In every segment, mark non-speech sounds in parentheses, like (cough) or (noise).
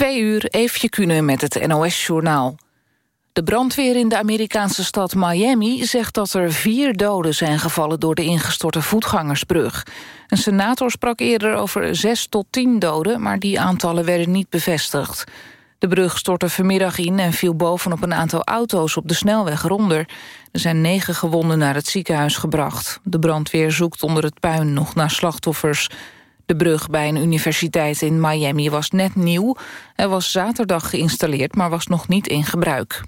Twee uur, Eefje met het NOS-journaal. De brandweer in de Amerikaanse stad Miami zegt dat er vier doden zijn gevallen door de ingestorte voetgangersbrug. Een senator sprak eerder over zes tot tien doden, maar die aantallen werden niet bevestigd. De brug stortte vanmiddag in en viel bovenop een aantal auto's op de snelweg eronder. Er zijn negen gewonden naar het ziekenhuis gebracht. De brandweer zoekt onder het puin nog naar slachtoffers. De brug bij een universiteit in Miami was net nieuw. Hij was zaterdag geïnstalleerd, maar was nog niet in gebruik.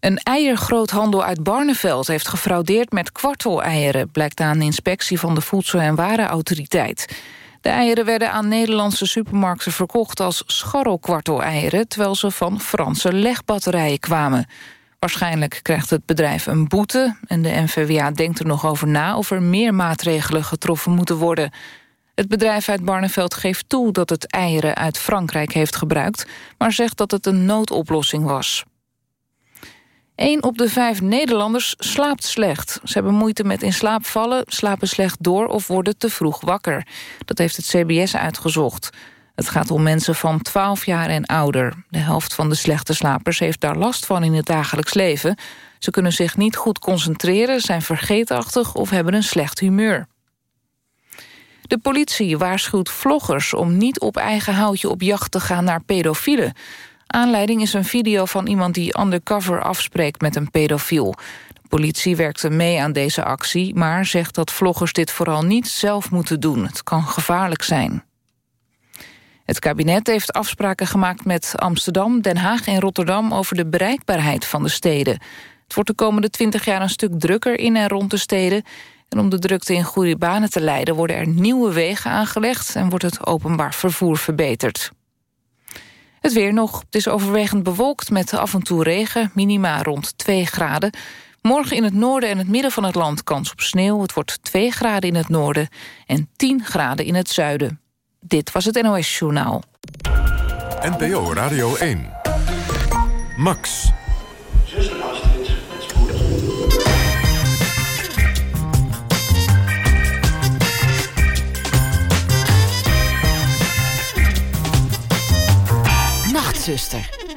Een eiergroothandel uit Barneveld heeft gefraudeerd met kwartel-eieren... blijkt aan een inspectie van de Voedsel- en Warenautoriteit. De eieren werden aan Nederlandse supermarkten verkocht als scharrelkwartel-eieren... terwijl ze van Franse legbatterijen kwamen. Waarschijnlijk krijgt het bedrijf een boete... en de NVWA denkt er nog over na of er meer maatregelen getroffen moeten worden... Het bedrijf uit Barneveld geeft toe dat het eieren uit Frankrijk heeft gebruikt... maar zegt dat het een noodoplossing was. Een op de vijf Nederlanders slaapt slecht. Ze hebben moeite met in slaap vallen, slapen slecht door... of worden te vroeg wakker. Dat heeft het CBS uitgezocht. Het gaat om mensen van 12 jaar en ouder. De helft van de slechte slapers heeft daar last van in het dagelijks leven. Ze kunnen zich niet goed concentreren, zijn vergeetachtig... of hebben een slecht humeur. De politie waarschuwt vloggers om niet op eigen houtje op jacht te gaan naar pedofielen. Aanleiding is een video van iemand die undercover afspreekt met een pedofiel. De politie werkte mee aan deze actie, maar zegt dat vloggers dit vooral niet zelf moeten doen. Het kan gevaarlijk zijn. Het kabinet heeft afspraken gemaakt met Amsterdam, Den Haag en Rotterdam over de bereikbaarheid van de steden. Het wordt de komende twintig jaar een stuk drukker in en rond de steden. En om de drukte in goede banen te leiden worden er nieuwe wegen aangelegd en wordt het openbaar vervoer verbeterd. Het weer nog. Het is overwegend bewolkt met af en toe regen, minima rond 2 graden. Morgen in het noorden en het midden van het land kans op sneeuw. Het wordt 2 graden in het noorden en 10 graden in het zuiden. Dit was het NOS Journaal. NPO Radio 1. Max.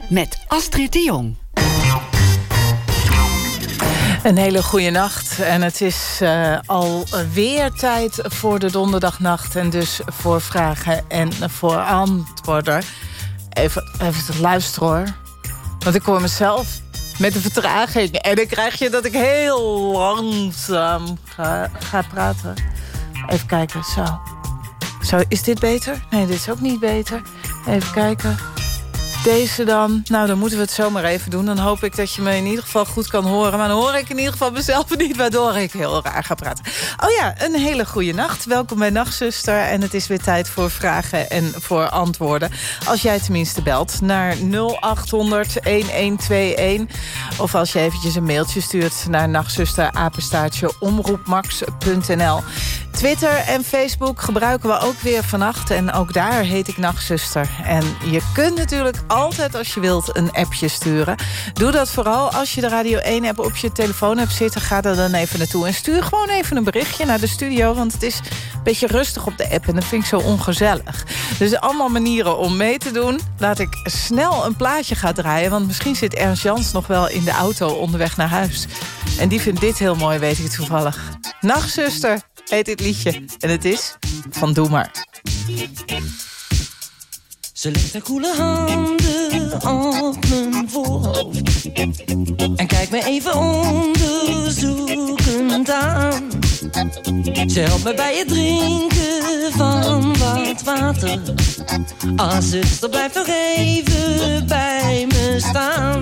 Met Astrid de Jong. Een hele goede nacht. En het is uh, alweer tijd voor de donderdagnacht. En dus voor vragen en voor antwoorden. Even, even te luisteren hoor. Want ik hoor mezelf met een vertraging. En dan krijg je dat ik heel langzaam ga, ga praten. Even kijken, zo. Zo, is dit beter? Nee, dit is ook niet beter. Even kijken. Deze dan. Nou, dan moeten we het zomaar even doen. Dan hoop ik dat je me in ieder geval goed kan horen. Maar dan hoor ik in ieder geval mezelf (laughs) niet, waardoor ik heel raar ga praten. Oh ja, een hele goede nacht. Welkom bij Nachtzuster. En het is weer tijd voor vragen en voor antwoorden. Als jij tenminste belt naar 0800-1121. Of als je eventjes een mailtje stuurt naar nachtzusterapenstaartje omroepmax.nl. Twitter en Facebook gebruiken we ook weer vannacht. En ook daar heet ik Nachtzuster. En je kunt natuurlijk altijd als je wilt een appje sturen. Doe dat vooral als je de Radio 1-app op je telefoon hebt zitten. Ga er dan even naartoe en stuur gewoon even een berichtje naar de studio. Want het is een beetje rustig op de app en dat vind ik zo ongezellig. Dus allemaal manieren om mee te doen. Laat ik snel een plaatje gaan draaien. Want misschien zit Ernst Jans nog wel in de auto onderweg naar huis. En die vindt dit heel mooi, weet ik toevallig. Nachtzuster heet dit liedje. En het is van Doe Maar. Ze legt haar koele handen op mijn voorhoofd En kijkt me even onderzoekend aan Ze helpt me bij het drinken van wat water Ah, zuster, blijf nog even bij me staan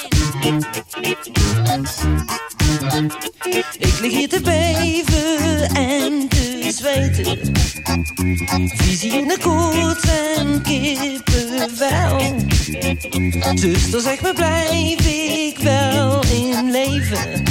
Ik lig hier te beven en te zweten. Visioenen koorts en kippenvel. Zuster, zeg me, blijf ik wel in leven?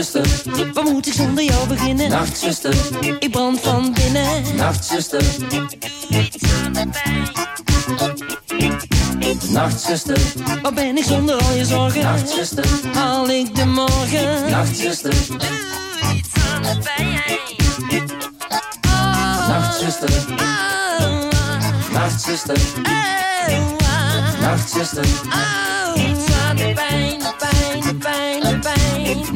Nachtzuster, wat moet ik zonder jou beginnen? Nachtzuster, ik brand van binnen. Nachtzuster, doe iets aan de pijn. Nachtzuster, wat ben ik zonder al je zorgen? Nachtzuster, haal ik de morgen? Nachtzuster, doe iets aan de pijn. Nachtzuster, Nachtzuster, Nachtzuster, iets aan de pijn, pijn,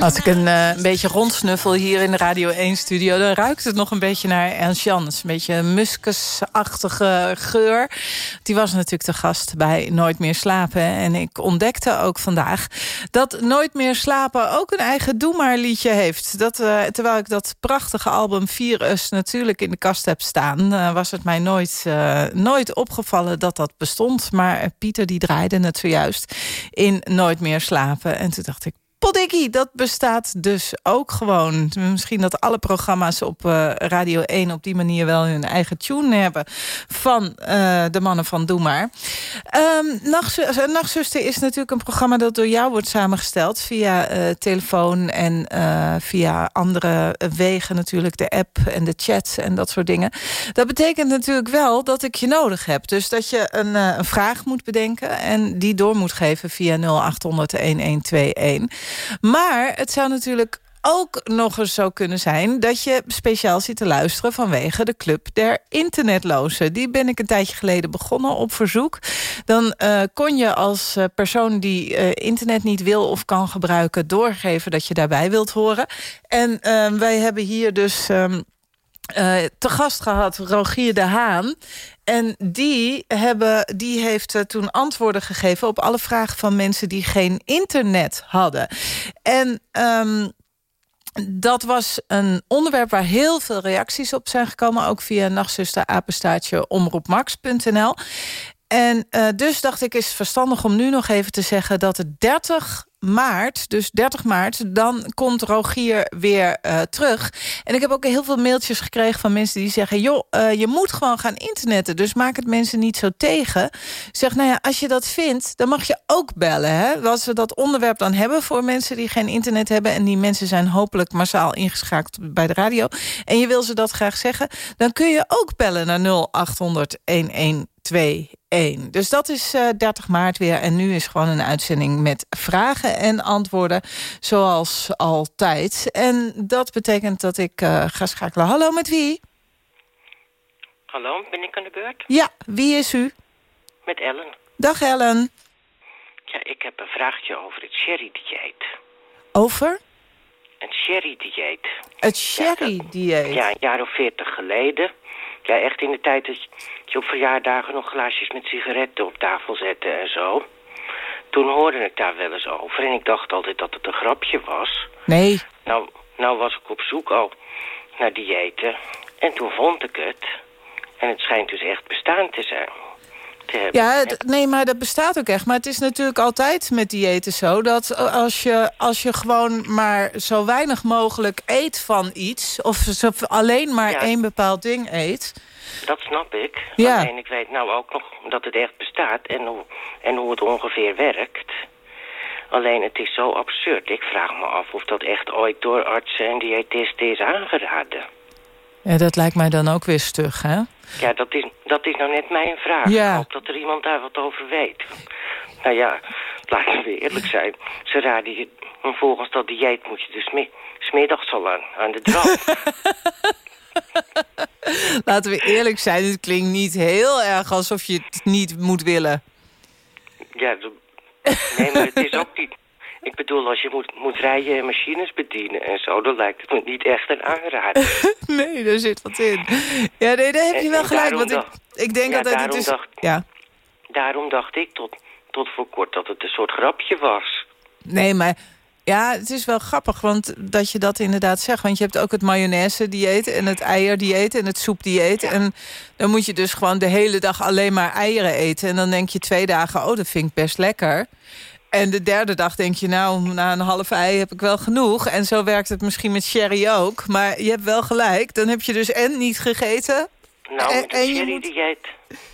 Als ik een, eh, een beetje rondsnuffel hier in de Radio 1-studio... dan ruikt het nog een beetje naar Ernst Jans. Een beetje muskusachtige geur. Die was natuurlijk de gast bij Nooit meer slapen. En ik ontdekte ook vandaag dat Nooit meer slapen... ook een eigen Doe maar liedje heeft. Dat, eh, terwijl ik dat prachtige album Virus natuurlijk in de kast heb staan... eh, was het mij nooit, nooit opgevallen dat dat bestond. Maar Pieter die draaide het zojuist in Nooit meer slapen. En toen dacht ik... Dat bestaat dus ook gewoon. Misschien dat alle programma's op eh, Radio 1 op die manier wel hun eigen tune hebben van eh, de mannen van Doe Maar. Um, Nachtzuster, is natuurlijk een programma dat door jou wordt samengesteld via telefoon en via andere wegen natuurlijk, de app en de chat en dat soort dingen. Dat betekent natuurlijk wel dat ik je nodig heb. Dus dat je een, een vraag moet bedenken en die door moet geven via 0800 1121. Maar het zou natuurlijk ook nog eens zo kunnen zijn dat je speciaal zit te luisteren vanwege de Club der Internetlozen. Die ben ik een tijdje geleden begonnen op verzoek. Dan uh, kon je als persoon die uh, internet niet wil of kan gebruiken doorgeven dat je daarbij wilt horen. En uh, wij hebben hier dus... Um, uh, te gast gehad Rogier de Haan. En die, hebben, die heeft uh, toen antwoorden gegeven op alle vragen van mensen die geen internet hadden. En um, dat was een onderwerp waar heel veel reacties op zijn gekomen. Ook via nachtzusterapenstaartje omroepmax.nl. En uh, dus dacht ik, is het verstandig om nu nog even te zeggen... dat het 30 maart, dus 30 maart, dan komt Rogier weer uh, terug. En ik heb ook heel veel mailtjes gekregen van mensen die zeggen... joh, uh, je moet gewoon gaan internetten, dus maak het mensen niet zo tegen. Zeg, nou ja, als je dat vindt, dan mag je ook bellen. Hè? Als we dat onderwerp dan hebben voor mensen die geen internet hebben... en die mensen zijn hopelijk massaal ingeschakeld bij de radio... en je wil ze dat graag zeggen, dan kun je ook bellen naar 0800 1121. Dus dat is uh, 30 maart weer. En nu is gewoon een uitzending met vragen en antwoorden. Zoals altijd. En dat betekent dat ik uh, ga schakelen. Hallo, met wie? Hallo, ben ik aan de beurt? Ja, wie is u? Met Ellen. Dag Ellen. Ja, ik heb een vraagje over het sherry-dieet. Over? Het sherry-dieet. Het sherry-dieet? Ja, een jaar of veertig geleden. Ja, echt in de tijd dat je op verjaardagen nog glaasjes met sigaretten op tafel zette en zo. Toen hoorde ik daar wel eens over en ik dacht altijd dat het een grapje was. Nee. Nou, nou was ik op zoek al naar diëten. En toen vond ik het. En het schijnt dus echt bestaan te zijn. Te hebben. Ja, nee, maar dat bestaat ook echt. Maar het is natuurlijk altijd met diëten zo... dat als je, als je gewoon maar zo weinig mogelijk eet van iets... of zo alleen maar Ja. één bepaald ding eet... Dat snap ik. Ja. Alleen ik weet nou ook nog dat het echt bestaat en hoe, en hoe het ongeveer werkt. Alleen het is zo absurd. Ik vraag me af of dat echt ooit door artsen en diëtisten is aangeraden. Ja, dat lijkt mij dan ook weer stug, hè? Ja, dat is, dat is nou net mijn vraag. Ja. Ik hoop dat er iemand daar wat over weet. Nou ja, laten we eerlijk zijn. Ze raden je, volgens dat dieet moet je dus mi- smiddags al aan, aan de draf. (laughs) Laten we eerlijk zijn, het klinkt niet heel erg alsof je het niet moet willen. ja, nee, maar het is ook niet... Ik bedoel, als je moet, moet rijden en machines bedienen en zo... dan lijkt het me niet echt een aanrader. (laughs) Nee, daar zit wat in. Ja, nee, daar heb je En- wel en gelijk. Want ik, dacht- ik denk ja, altijd, het is... dacht- Ja. Daarom dacht ik tot, tot voor kort dat het een soort grapje was. Nee, maar ja, het is wel grappig want dat je dat inderdaad zegt. Want je hebt ook het mayonaise-dieet en het eierdieet en het soepdieet. En dan moet je dus gewoon de hele dag alleen maar eieren eten. En dan denk je twee dagen, oh, dat vind ik best lekker. En de derde dag denk je, nou, na een half ei heb ik wel genoeg. En zo werkt het misschien met sherry ook. Maar je hebt wel gelijk. Dan heb je dus en niet gegeten. Nou, En- met en een je sherry-dieet...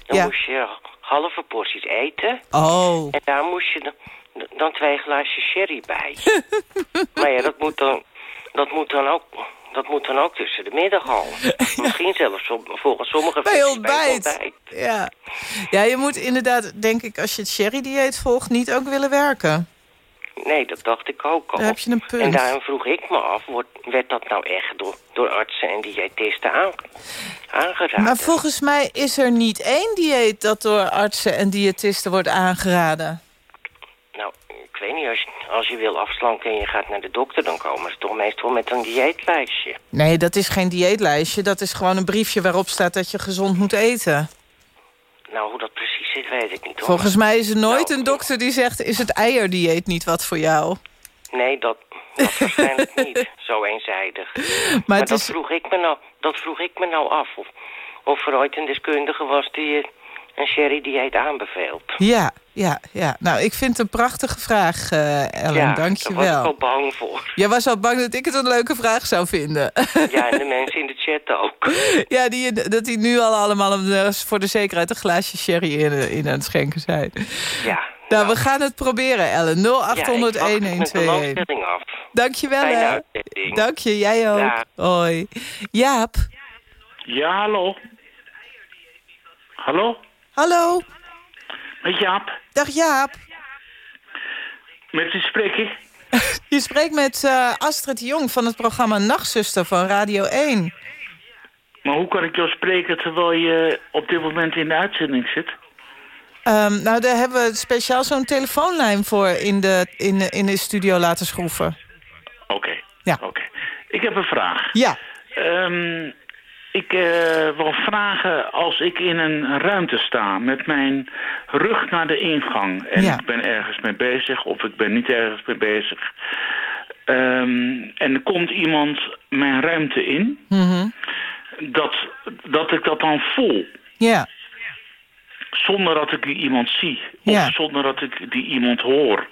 dan Ja. moest je halve porties eten... Oh, En daar moest je dan, dan twee glaasjes sherry bij. (laughs) maar ja, dat moet dan, dat moet dan ook... Dat moet dan ook tussen de middag al. (laughs) Misschien zelfs volgens sommige bij ontbijt. Ja. ja, je moet inderdaad, denk ik, als je het sherry-dieet volgt... niet ook willen werken. Nee, dat dacht ik ook al. Daar heb je een punt. En daarom vroeg ik me af, wordt, werd dat nou echt door, door artsen en diëtisten aan, aangeraden? Maar volgens mij is er niet één dieet... dat door artsen en diëtisten wordt aangeraden. Weet niet, als je, als je wil afslanken en je gaat naar de dokter... dan komen ze toch meestal met een dieetlijstje. Nee, dat is geen dieetlijstje. Dat is gewoon een briefje waarop staat dat je gezond moet eten. Nou, hoe dat precies zit, weet ik niet. hoor. Volgens mij is er nooit Nou, een dokter die zegt... is het eierdieet niet wat voor jou? Nee, dat, dat waarschijnlijk niet. (laughs) Zo eenzijdig. Maar, dat, is... vroeg ik me nou, dat vroeg ik me nou af. Of, of er ooit een deskundige was die een sherry-dieet aanbeveelt. Ja, ja, ja. Nou, ik vind het een prachtige vraag, eh Ellen. ja, Dank je daar was ik wel. al bang voor. Jij was al bang dat ik het een leuke vraag zou vinden. Ja, en de mensen in de chat ook. (laughs) ja, die, dat die nu al allemaal voor de zekerheid een glaasje sherry in, in aan het schenken zijn. Ja. Nou, we gaan het proberen, Ellen. 0800 ja, ik wacht met de 1121. belangstelling af. Dank je wel, hè. Dank je, jij ook. Hoi. Jaap. Ja, hallo. Hallo? Hallo. Met Jaap. Dag Jaap. Met wie spreek ik? (laughs) Je spreekt met eh, Astrid Jong van het programma Nachtzuster van Radio 1. Maar hoe kan ik jou spreken terwijl je op dit moment in de uitzending zit? Ehm, nou, daar hebben we speciaal zo'n telefoonlijn voor in de, in, de, in de studio laten schroeven. Oké. Ja. Oké. Ik heb een vraag. Ja. Ehm, ik eh, wil vragen als ik in een ruimte sta met mijn rug naar de ingang... en Ja. ik ben ergens mee bezig of ik ben niet ergens mee bezig... Ehm, en er komt iemand mijn ruimte in... Mhm. dat, dat ik dat dan voel... Ja. zonder dat ik die iemand zie. Of Ja. zonder dat ik die iemand hoor.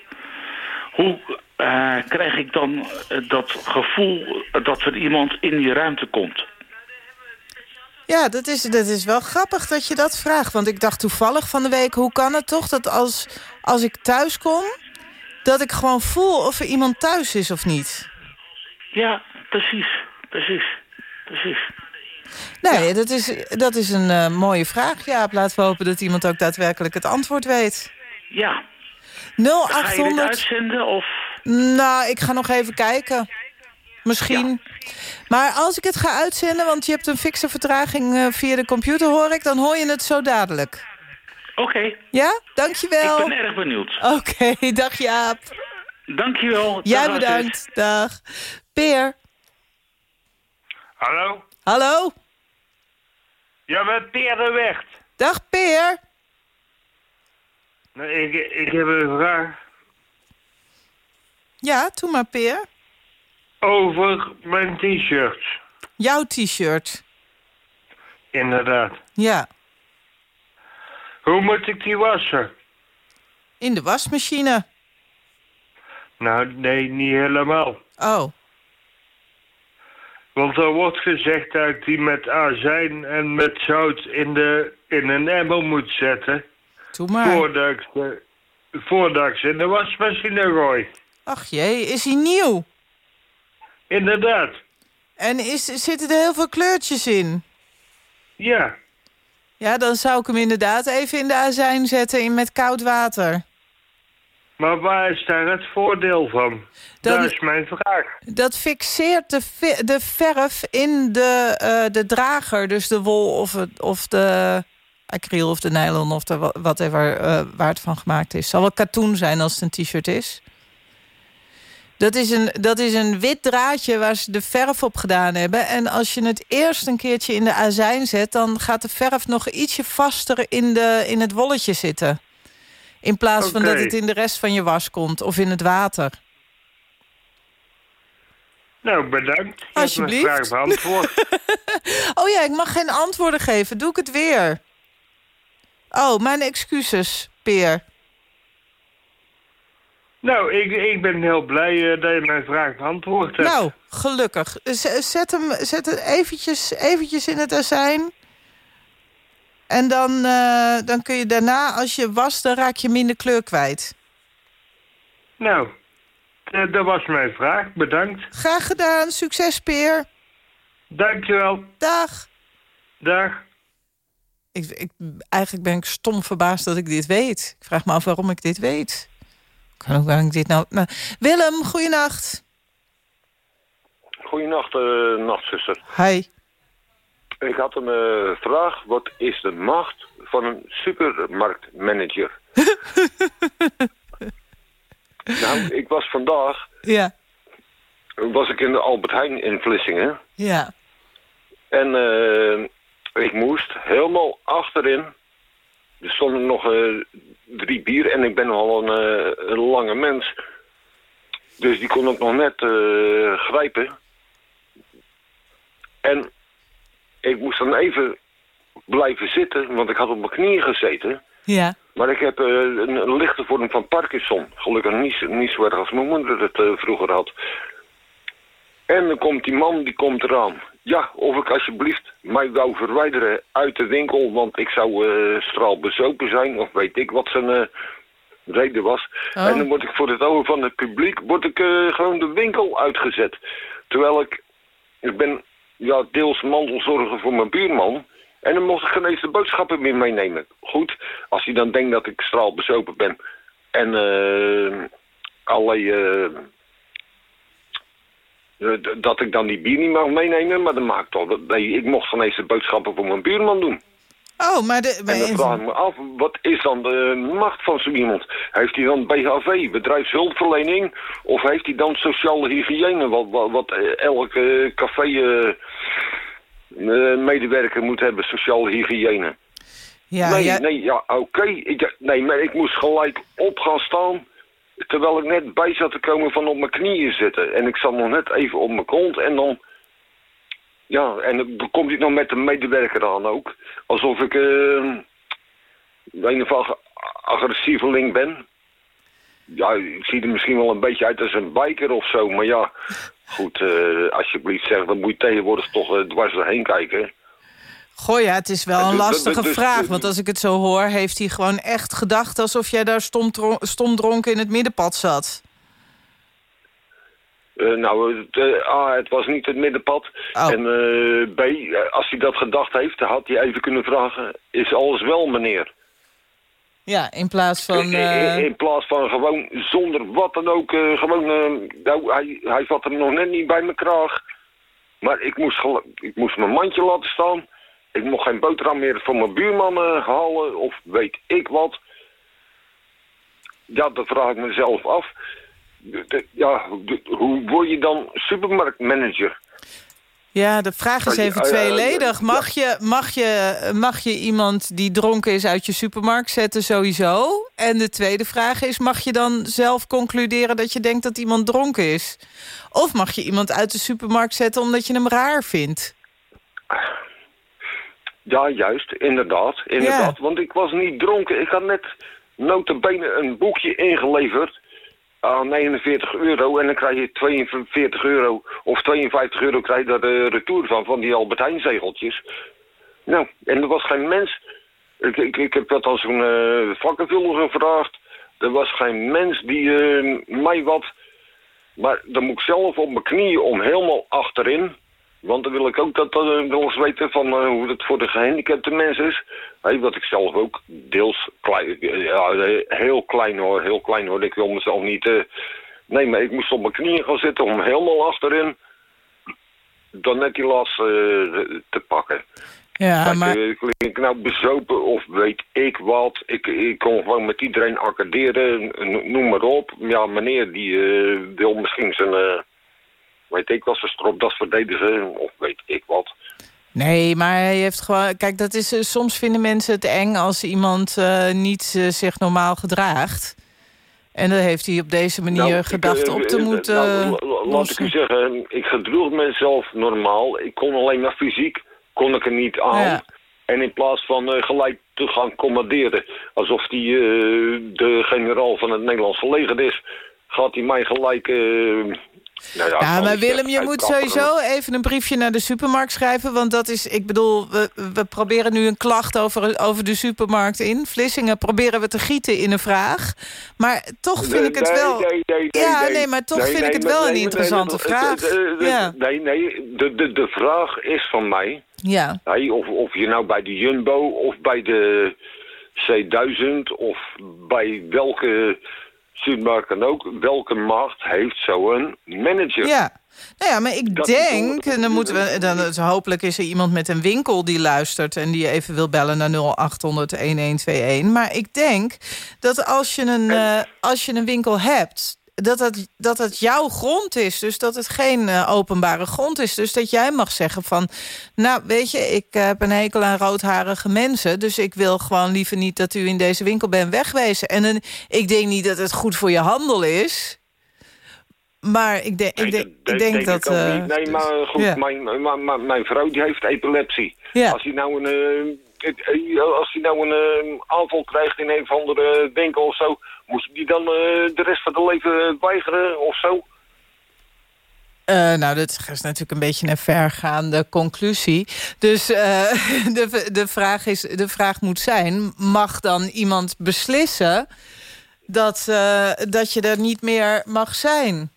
Hoe eh, krijg ik dan eh, dat gevoel dat er iemand in die ruimte komt? Ja, dat is, dat is wel grappig dat je dat vraagt. Want ik dacht toevallig van de week, hoe kan het toch dat als, als ik thuis kom... dat ik gewoon voel of er iemand thuis is of niet? Ja, precies. Precies. Precies. Nee, dat, is, dat is een eh, mooie vraag, Jaap. Laten we hopen dat iemand ook daadwerkelijk het antwoord weet. Ja. Ga je dit 0800... uitzenden of... Nou, ik ga nog even kijken. Misschien. Maar als ik het ga uitzenden, want je hebt een fikse vertraging eh, via de computer, hoor ik, dan hoor je het zo dadelijk. Oké, Ja? Dankjewel. ik ben erg benieuwd. Oké, (laughs) dag Jaap. Dankjewel. Jij Dag, bedankt. Dag. Peer. Hallo? Hallo? Ja, met Peer de Weg. Dag Peer. Nou, ik, ik heb een vraag. Ja, doe maar Peer. Over mijn t-shirts. Jouw t-shirt. Inderdaad. Ja. Hoe moet ik die wassen? In de wasmachine. Nou, nee, niet helemaal. Oh. Want er wordt gezegd dat ik die met azijn en met zout in, de, in een emmer moet zetten. Doe maar. Voordat ik, ze, voordat ik ze in de wasmachine gooi. Ach jee, is hij nieuw? Inderdaad. En is, zitten er heel veel kleurtjes in? Ja. Ja, dan zou ik hem inderdaad even in de azijn zetten in met koud water. Maar waar is daar het voordeel van? Dan- Dat is mijn vraag. Dat fixeert de, de verf in de, eh, de drager. Dus de wol of, het, of de acryl of de nylon of de whatever eh, waar het van gemaakt is. zal wel katoen zijn als het een t-shirt is. Dat is, een, dat is een wit draadje waar ze de verf op gedaan hebben. En als je het eerst een keertje in de azijn zet... dan gaat de verf nog ietsje vaster in, de, in het wolletje zitten. In plaats van dat het in de rest van je was komt of in het water. Nou, bedankt. Alsjeblieft. vraag beantwoord. (laughs) Oh ja, ik mag geen antwoorden geven. Doe ik het weer? Oh, mijn excuses, Peer. Nou, ik, ik ben heel blij eh, dat je mijn vraag beantwoord hebt. Nou, gelukkig. Z- Zet hem, zet het eventjes, eventjes in het azijn. En dan, eh, dan kun je daarna, als je wast, dan raak je minder kleur kwijt. Nou, eh, dat was mijn vraag. Bedankt. Graag gedaan. Succes, Peer. Dankjewel. Dag. Dag. Ik, ik, eigenlijk ben ik stom verbaasd dat ik dit weet. Ik vraag me af waarom ik dit weet. Kan ook waarom ik dit nou... nou Willem, goeienacht. Goedenacht, eh nachtzuster. Hi. Ik had een eh, vraag. Wat is de macht van een supermarktmanager? (laughs) nou, ik was vandaag... Ja. was ik in de Albert Heijn in Vlissingen. Ja. En eh, ik moest helemaal achterin... Er stonden nog eh, drie bier en ik ben nogal een, eh, een lange mens. Dus die kon ik nog net eh, grijpen. En ik moest dan even blijven zitten, want ik had op mijn knieën gezeten. Ja. Maar ik heb een, een lichte vorm van Parkinson. Gelukkig niet, zo- niet zo erg als mijn moeder het vroeger had. En dan komt die man, die komt eraan. Ja, of ik alsjeblieft mij wou verwijderen uit de winkel, want ik zou eh straalbezopen zijn, of weet ik wat zijn eh, reden was. Oh. En dan word ik voor het ogen van het publiek, word ik eh, gewoon de winkel uitgezet. Terwijl ik, ik ben ja, deels mantelzorger voor mijn buurman. En dan mocht ik geen eens de boodschappen meer meenemen. Goed, als hij dan denkt dat ik straalbezopen ben. En allerlei... eh, dat ik dan die bier niet mag meenemen, maar dat maakt toch... Nee, ik mocht geen eens de boodschappen voor mijn buurman doen. Oh, maar... De, En dan vraag ik me af, wat is dan de macht van zo iemand? Heeft hij dan BHV, bedrijfshulpverlening? Of heeft hij dan sociale hygiëne, wat, wat, wat eh, elke café... eh, medewerker moet hebben, sociale hygiëne. ja, nee, ja, nee, ja, oké. Nee, maar ik moest gelijk op gaan staan... terwijl ik net bij zat te komen van op mijn knieën zitten. En ik zat nog net even op mijn grond en dan... Ja, en dan komt hij nog met de medewerker aan ook. Alsof ik eh een of andere agressieveling ben. Ja, ik zie er misschien wel een beetje uit als een biker of zo. Maar ja, goed, eh, alsjeblieft zeg, dan moet je tegenwoordig toch eh, dwars doorheen kijken. Goh ja, het is wel een dus- lastige dus- vraag. dus- Want als ik het zo hoor, heeft hij gewoon echt gedacht... alsof jij daar stom, stom dronken in het middenpad zat. Eh, nou, het, eh, A, het was niet het middenpad. Oh. En eh, B, als hij dat gedacht heeft, dan had hij even kunnen vragen... is alles wel, meneer? Ja, in plaats van... In- in, in plaats van gewoon zonder wat dan ook, gewoon... nou, hij, hij zat er nog net niet bij mijn kraag. Maar ik moest, ik moest mijn mandje laten staan. Ik mocht geen boterham meer voor mijn buurman eh, halen, of weet ik wat. Ja, dat vraag ik mezelf af. De- de- ja, de- hoe word je dan supermarktmanager? Ja, de vraag is Ja, even ja, tweeledig. Mag je, mag, je, mag je iemand die dronken is uit je supermarkt zetten sowieso? En de tweede vraag is, mag je dan zelf concluderen dat je denkt dat iemand dronken is? Of mag je iemand uit de supermarkt zetten omdat je hem raar vindt? Ja, juist, inderdaad. inderdaad. Want ik was niet dronken. Ik had net notabene een boekje ingeleverd aan 49 euro. En dan krijg je 42 euro of 52 euro krijg je daar de retour van, van die Albert Heijn zegeltjes. Nou, en er was geen mens. Ik, ik, ik heb dat als eh vakkenvuller gevraagd. Er was geen mens die eh, mij wat... Maar dan moet ik zelf op mijn knieën om helemaal achterin. Want dan wil ik ook dat uh, wel eens weten van eh, hoe het voor de gehandicapte mensen is. Hey, wat ik zelf ook deels klein, ja, eh, heel klein hoor, heel klein hoor. Ik wil mezelf niet... eh, nee, maar ik moest op mijn knieën gaan zitten om helemaal achterin dan net die last eh, te pakken. Ja, Kijk, maar... eh, klink ik nou bezopen of weet ik wat. Ik, ik kon gewoon met iedereen accorderen, n- noem maar op. Ja, meneer die eh, wil misschien zijn, eh, weet ik wat, zijn stropdas verdedigen of weet ik wat. Nee, maar hij heeft gewoon... Kijk, dat is, eh, soms vinden mensen het eng als iemand eh, niet eh, zich normaal gedraagt. En dan heeft hij op deze manier Nou, ik, gedacht op te moeten nou, la- la- laat ik u zeggen, ik gedroeg mezelf normaal. Ik kon alleen maar fysiek, kon ik er niet aan. Ja. En in plaats van gelijk te gaan commanderen, alsof eh, de generaal van het Nederlandse leger is, gaat hij mij gelijk... nou ja, maar Willem, je moet sowieso even een briefje naar de supermarkt schrijven. Want dat is, ik bedoel, we, we proberen nu een klacht over, over de supermarkt in. Vlissingen proberen we te gieten in een vraag. Maar toch vind ik het Nee, wel... nee, ja, nee. maar toch vind ik het wel een interessante vraag. Ja, Nee, nee, de, de, de vraag is van mij... ja. Hey, of, of je nou bij de Jumbo of bij de C1000 of bij welke supermarkt dan ook, welke macht heeft zo'n manager? ja. Nou ja, maar ik Dat denk, en dan moeten we, dan, dus hopelijk is er iemand met een winkel die luistert... en die even wil bellen naar 0800-1121. Maar ik denk dat als je een, eh, als je een winkel hebt... Dat het, dat het jouw grond is, dus dat het geen eh, openbare grond is. Dus dat jij mag zeggen van... nou, weet je, ik heb een hekel aan roodharige mensen... dus ik wil gewoon liever niet dat u in deze winkel bent wegwezen. En een, ik denk niet dat het goed voor je handel is... Maar ik, denk ik, denk, ik denk dat... eh, niet. Nee, maar goed, ja. mijn, mijn, mijn, vrouw die heeft epilepsie. Ja. Als hij nou een, eh, als hij nou een eh, aanval krijgt in een of andere winkel of zo, je die dan eh, de rest van het leven weigeren of zo? Eh, nou, dat is natuurlijk een beetje een vergaande conclusie. Dus eh, (laughs) de, de, vraag is, de vraag moet zijn... mag dan iemand beslissen dat, eh, dat je er niet meer mag zijn?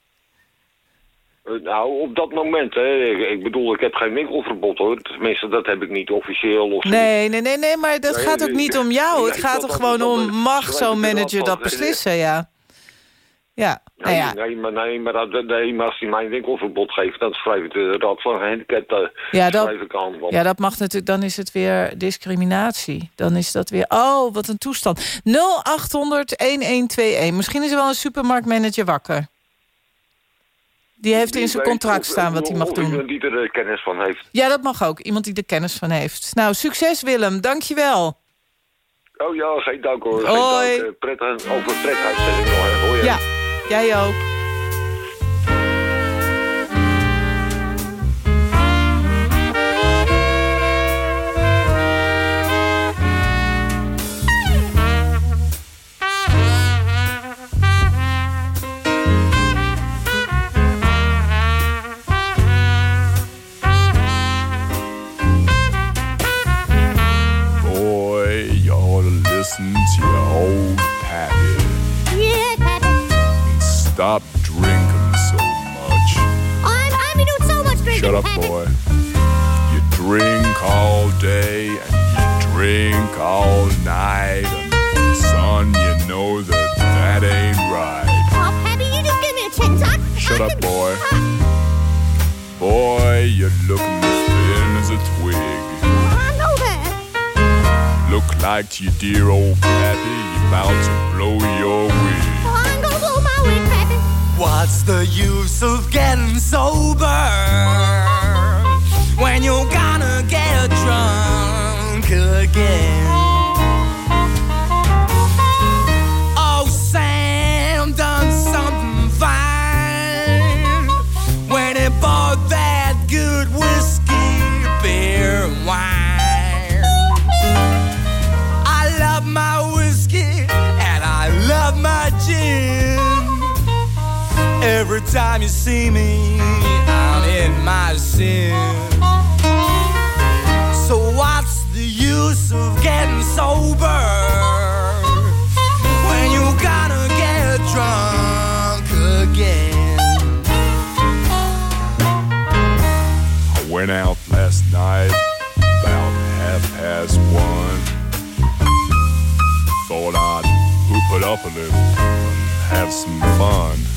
Eh, Nou, op dat moment, hè. Ik, bedoel, ik heb geen winkelverbod, hoor. Tenminste, dat heb ik niet officieel of. Nee, nee, nee, nee, maar dat Nee, gaat ook nee, niet om jou. Nee, Het gaat er gewoon dat- om, mag zo'n manager dat- dat- beslissen, ja. Ja, nou Nee, ja. nee, maar, nee, maar, nee, maar als hij mij een winkelverbod geeft, dan schrijf ik de Raad van Gehandicapten Ja, dat- schrijf ik aan. Want Ja, dat mag natuurlijk. Dan is het weer discriminatie. Dan is dat weer. Oh, wat een toestand. 0800 1121. Misschien is er wel een supermarktmanager wakker. Die heeft in zijn contract staan wat hij mag doen. iemand die er eh, kennis van heeft. Ja, dat mag ook. Iemand die er kennis van heeft. Nou, succes Willem. Dankjewel. Oh ja, geen dank hoor. Geen Hoi. dank. eh, Prettig, over pret uitzending. Hoor? Ja, jij ook. Listen to your old pappy. Yeah, Pappy. and Stop drinking so much. I'm, I've been doing so much drinking, Shut up, Pappy. boy. You drink all day and you drink all night. And son, you know that that ain't right. Oh, Pappy, you just give me a chance. I, Shut I up, can- boy. Boy, you're looking as thin as a twig. Look like to your dear old pappy, you're about to blow your wig. Oh, I'm gonna blow my wig, pappy. What's the use of getting sober when you're gonna get drunk again? Time you see me, I'm in my sin. So what's the use of getting sober when you gotta get drunk again? I went out last night about half past one. Thought I'd hoop it up a little and have some fun.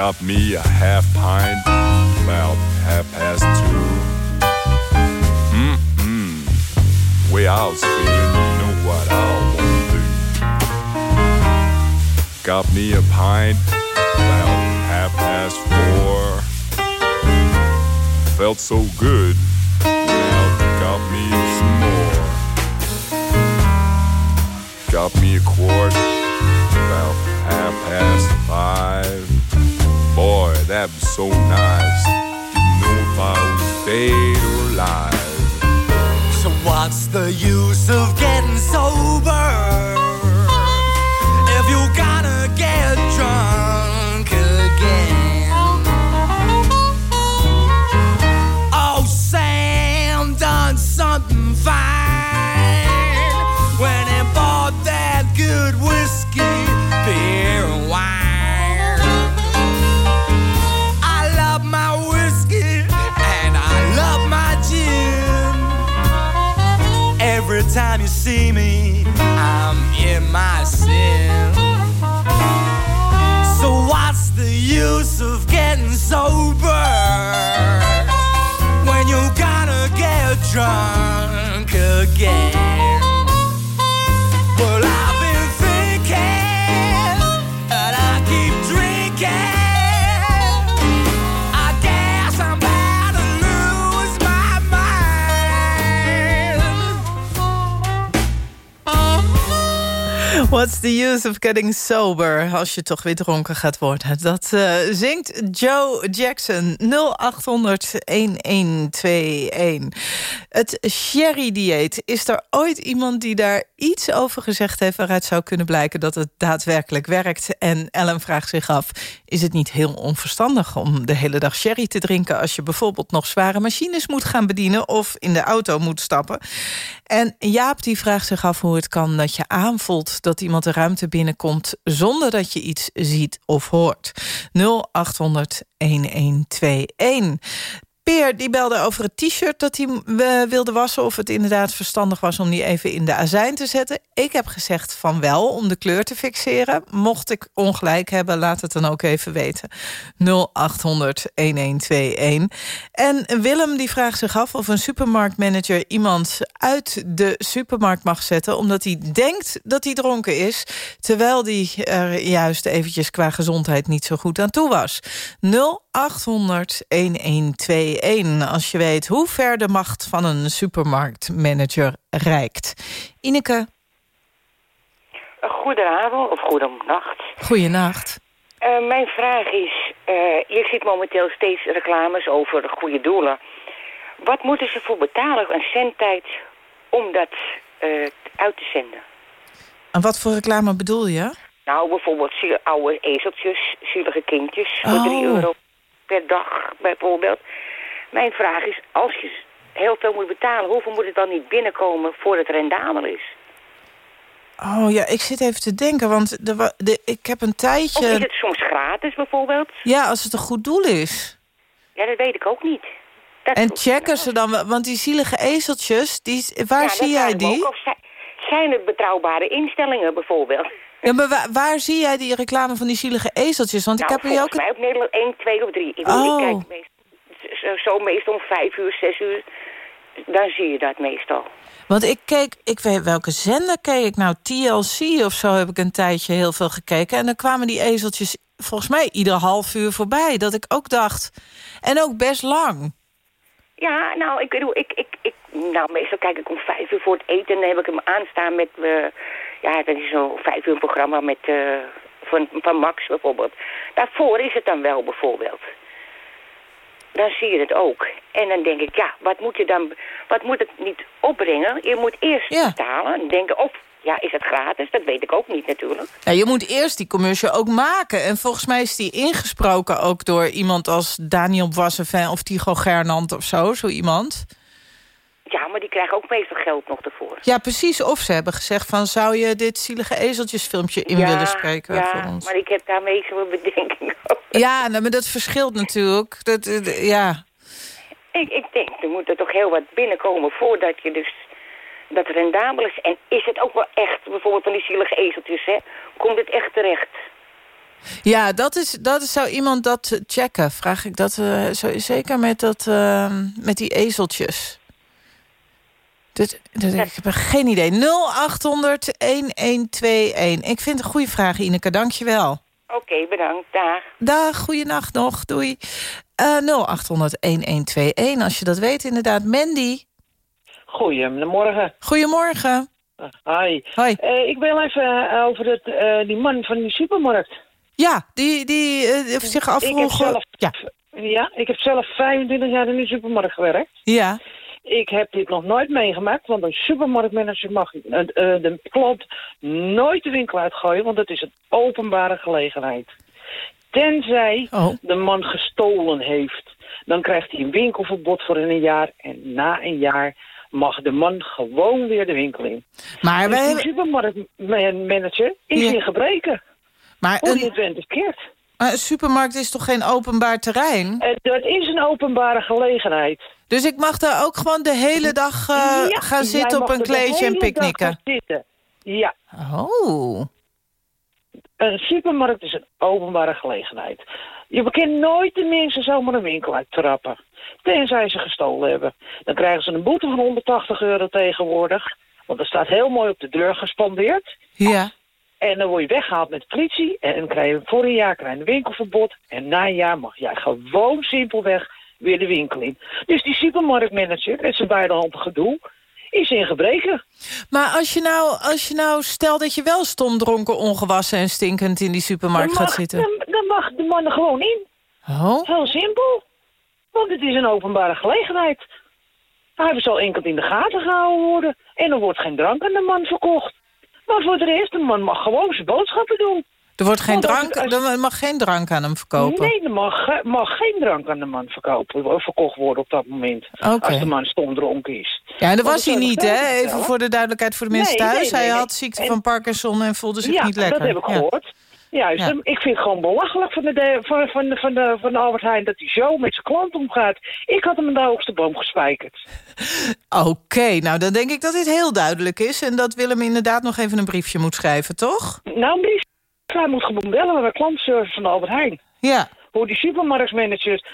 Got me a half pint about half past two. Mm-mm. Way I was feeling, you know what I want to do. Got me a pint about half past four. Felt so good. Well, got me some more. Got me a quart about half past five. That was so nice. Didn't know if I was dead or alive. So what's the use of getting sober What's the use of getting sober als je toch weer dronken gaat worden? Dat eh, zingt Joe Jackson 0800-1121. Het sherry-dieet. Is er ooit iemand die daar iets over gezegd heeft... waaruit zou kunnen blijken dat het daadwerkelijk werkt? En Ellen vraagt zich af, is het niet heel onverstandig... om de hele dag sherry te drinken... als je bijvoorbeeld nog zware machines moet gaan bedienen... of in de auto moet stappen? En Jaap die vraagt zich af hoe het kan dat je aanvoelt... dat iemand de ruimte binnenkomt zonder dat je iets ziet of hoort. 0800 1121. Peer die belde over het t-shirt dat hij eh, wilde wassen... of het inderdaad verstandig was om die even in de azijn te zetten. Ik heb gezegd van wel, om de kleur te fixeren. Mocht ik ongelijk hebben, laat het dan ook even weten. 0800-1121. En Willem die vraagt zich af of een supermarktmanager... iemand uit de supermarkt mag zetten... omdat hij denkt dat hij dronken is... terwijl hij er juist eventjes qua gezondheid niet zo goed aan toe was. 0800 1121 als je weet hoe ver de macht van een supermarktmanager reikt. Ineke, Goedenavond of goedenacht. goeienacht. Eh mijn vraag is, eh, je ziet momenteel steeds reclames over goede doelen. Wat moeten ze voor betalen, een centtijd, om dat eh, uit te zenden? En wat voor reclame bedoel je? Nou, bijvoorbeeld oude ezeltjes, zielige kindjes, voor Oh. 3 euro per dag bijvoorbeeld. Mijn vraag is, als je heel veel moet betalen, hoeveel moet het dan niet binnenkomen voordat het rendabel is? Oh ja, ik zit even te denken, want de, de, ik heb een Of tijdje... is het soms gratis bijvoorbeeld? Ja, als het een goed doel is. Ja, dat weet ik ook niet. Dat En checken ze dan, wel- want die zielige ezeltjes, die, waar Ja, zie jij die? ook af. Zijn- het betrouwbare instellingen bijvoorbeeld? Ja, maar waar, waar zie jij die reclame van die zielige ezeltjes? Want nou, ik heb hier ook... mij op Nederland 1, 2 of 3. Ik, Oh. ik kijk meestal, zo, zo meestal om 5 uur, 6 uur. Dan zie je dat meestal. Want ik keek, ik weet welke zender keek ik nou, TLC of zo heb ik een tijdje heel veel gekeken. En dan kwamen die ezeltjes volgens mij ieder half uur voorbij. Dat ik ook dacht, en ook best lang. Ja, nou, ik bedoel, ik, ik, ik nou, meestal kijk ik om vijf uur voor het eten... en dan heb ik hem aanstaan met... eh ja, dat is zo'n vijf uur programma met... eh van, van Max bijvoorbeeld. Daarvoor is het dan wel bijvoorbeeld. Dan zie je het ook. En dan denk ik, ja, wat moet je dan... Wat moet het niet opbrengen? Je moet eerst betalen en denken... of ja, is het gratis? Dat weet ik ook niet natuurlijk. Je moet eerst die commercial ook maken. En volgens mij is die ingesproken ook door iemand als Daniel Wassenvin... of Tigo Gernand of zo, zo iemand. Ja, maar die krijgen ook meestal geld nog ervoor. Ja, precies. Of ze hebben gezegd van... zou je dit zielige ezeltjesfilmpje in willen spreken ja, voor ons? maar ik heb daar meestal een bedenking over. Ja, nou, maar dat verschilt natuurlijk. Dat, ja. Ik, ik denk, er moet er toch heel wat binnenkomen voordat je dus dat rendabel is. En is het ook wel echt, bijvoorbeeld van die zielige ezeltjes, hè? Komt het echt terecht? Ja, dat is, dat is, zou iemand dat checken? Vraag ik dat eh, zo, zeker met, dat, eh, met die ezeltjes. Dit, dit, ik heb geen idee. 0800-1121. Ik vind het een goede vraag, Ineke. Dank je wel. Oké, bedankt. Dag. Dag, goeienacht nog. Doei. Eh 0800-1121. Als je dat weet, inderdaad. Mandy. Goedemorgen. Goedemorgen. Hi. Hoi. Eh, ik wil even eh, over het, eh, die man van die supermarkt. Ja, die, die zich Ik heb afvroeg... zelf, Ja. ja, ik heb zelf 25 jaar in de supermarkt gewerkt. Ja. Ik heb dit nog nooit meegemaakt, want een supermarktmanager mag eh, de klant nooit de winkel uitgooien, want het is een openbare gelegenheid. Tenzij Oh. de man gestolen heeft, dan krijgt hij een winkelverbod voor een jaar en na een jaar mag de man gewoon weer de winkel in. Maar wij supermarktmanager is Ja. in gebreken. Maar Hoe een, je het went of keert. maar een supermarkt is toch geen openbaar terrein? Eh, dat is een openbare gelegenheid. Dus ik mag daar ook gewoon de hele dag eh, Ja, gaan zitten op een kleedje en picknicken? Ja. Oh. Een supermarkt is een openbare gelegenheid. Je kunt nooit de mensen zomaar een winkel uittrappen. Tenzij ze gestolen hebben. Dan krijgen ze een boete van 180 euro tegenwoordig. Want dat staat heel mooi op de deur gespandeerd. Ja. En dan word je weggehaald met de politie. En dan krijg je voor een jaar krijg je een winkelverbod. En na een jaar mag jij gewoon simpelweg weer de winkel in. Dus die supermarktmanager met zijn beide handen gedoe is in gebreken. Maar als je, nou, als je nou stel dat je wel stom dronken, ongewassen en stinkend in die supermarkt gaat zitten. Dan, dan mag de man er gewoon in. Oh. Heel simpel. Want het is een openbare gelegenheid. Hij zal enkel in de gaten gehouden worden. En er wordt geen drank aan de man verkocht. Maar voor de rest, de man mag gewoon zijn boodschappen doen. Er wordt geen drank, als- er mag geen drank aan hem verkopen. Nee, er mag, ge- mag geen drank aan de man verkopen, verkocht worden op dat moment. Als de man stom dronken is. Ja, en dat was hij niet, hè? Even voor de duidelijkheid voor de mensen Nee, thuis. nee, nee, hij had ziekte En- van Parkinson en voelde zich ja, niet lekker. dat heb ik Ja. gehoord. Juist, Ja. ik vind het gewoon belachelijk van de, van, van, de- van, de, van de Albert Heijn dat hij zo met zijn klant omgaat. Ik had hem in de hoogste boom gespijkerd. (laughs) Oké, nou dan denk ik dat dit heel duidelijk is... en dat Willem inderdaad nog even een briefje moet schrijven, toch? Nou, een brief. Hij moet gewoon bellen naar de klantenservice van de Albert Heijn. Ja. Hoe die supermarktmanager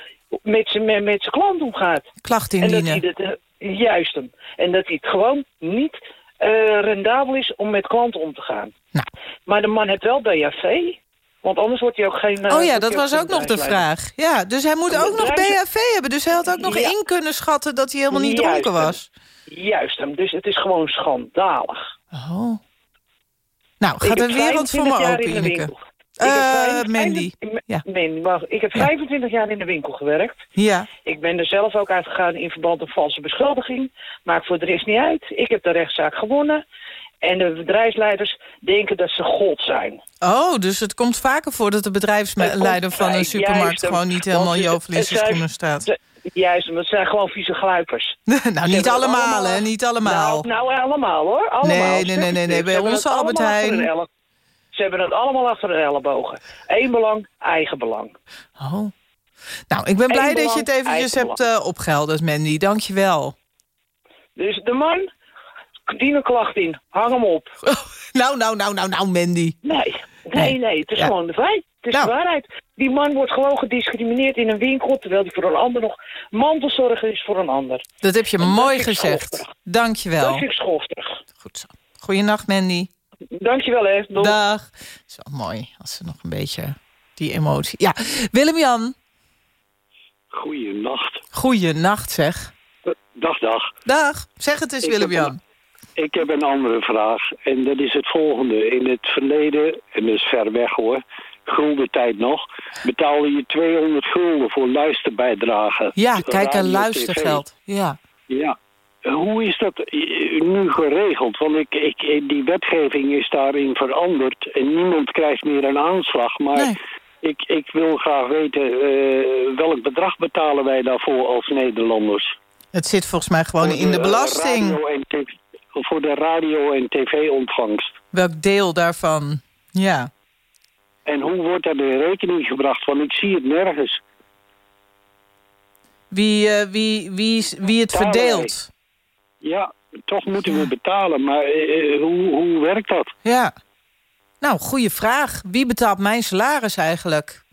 met zijn met, met klant omgaat. Klacht En dat indienen. hij dat, eh, juist hem. En dat hij het gewoon niet eh, rendabel is om met klanten om te gaan. Nou. Maar de man heeft wel BHV. Want anders wordt hij ook geen... eh, Oh ja, dat was ook nog de vraag. Ja, dus hij moet ook nog BHV hebben. Dus hij had ook nog Ja. in kunnen schatten dat hij helemaal niet Juist dronken hem. was. Juist hem. Dus het is gewoon schandalig. Oh. Nou, gaat de wereld voor me 25 jaar open, in de Ineke. winkel. Ik heb Eh, 25 Mandy. Ja. Mandy, wacht. Ik heb 25 jaar in de winkel gewerkt. Ja. Ik ben er zelf ook uitgegaan in verband met valse beschuldiging. Maakt voor de rest niet uit. Ik heb de rechtszaak gewonnen. En de bedrijfsleiders denken dat ze god zijn. Oh, dus het komt vaker voor dat de bedrijfsleider van een supermarkt... gewoon niet helemaal het- jovel in het zijn zijn- schoenen staat. Juist, want het zijn gewoon vieze gluipers. (laughs) nou, niet allemaal, hè? Niet allemaal. Nou, nou allemaal hoor. Allemaal. Nee, nee, nee, nee, Bij onze het Albert Heijn- Ze hebben het allemaal achter hun ellebogen. Eén belang, eigen belang. Oh. Nou, ik ben blij Eén dat je het eventjes hebt eh, opgehelderd, Mandy. Dank je wel. Dus de man, dien een klacht in. Hang hem op. (laughs) Nou, nou, nou, nou, nou, Mandy. Nee, nee, nee. Het is Ja. gewoon de feit. Het is de waarheid. Die man wordt gewoon gediscrimineerd in een winkel... terwijl hij voor een ander nog mantelzorger is voor een ander. Dat heb je En dat mooi gezegd. Dank je Dat wel. vind ik schoftig. Goed zo. Goeienacht, Mandy. Dankjewel, hè. Doei. Dag. Het is wel mooi als ze nog een beetje die emotie... Ja, Willem-Jan. Goeienacht. Goeienacht, zeg. Dag, dag. Dag, zeg het eens Willem-Jan. Ik heb een andere vraag. En dat is het volgende. In het verleden, en dat is ver weg hoor, gulden tijd nog, betaalde je 200 gulden voor luisterbijdragen. Ja, kijk, een luistergeld. Ja. Ja. Hoe is dat nu geregeld? Want ik, ik, die wetgeving is daarin veranderd en niemand krijgt meer een aanslag. Maar ik, ik wil graag weten eh, welk bedrag betalen wij daarvoor als Nederlanders? Het zit volgens mij gewoon Voor in de belasting. tv voor de radio- en tv-ontvangst. Welk deel daarvan? Ja. En hoe wordt dat in rekening gebracht? Want ik zie het nergens. Wie, eh, wie, wie, wie het Betalen verdeelt? Ja, toch moeten we betalen. Maar eh, eh, hoe, hoe werkt dat? Ja. Nou, goede vraag. Wie betaalt mijn salaris eigenlijk?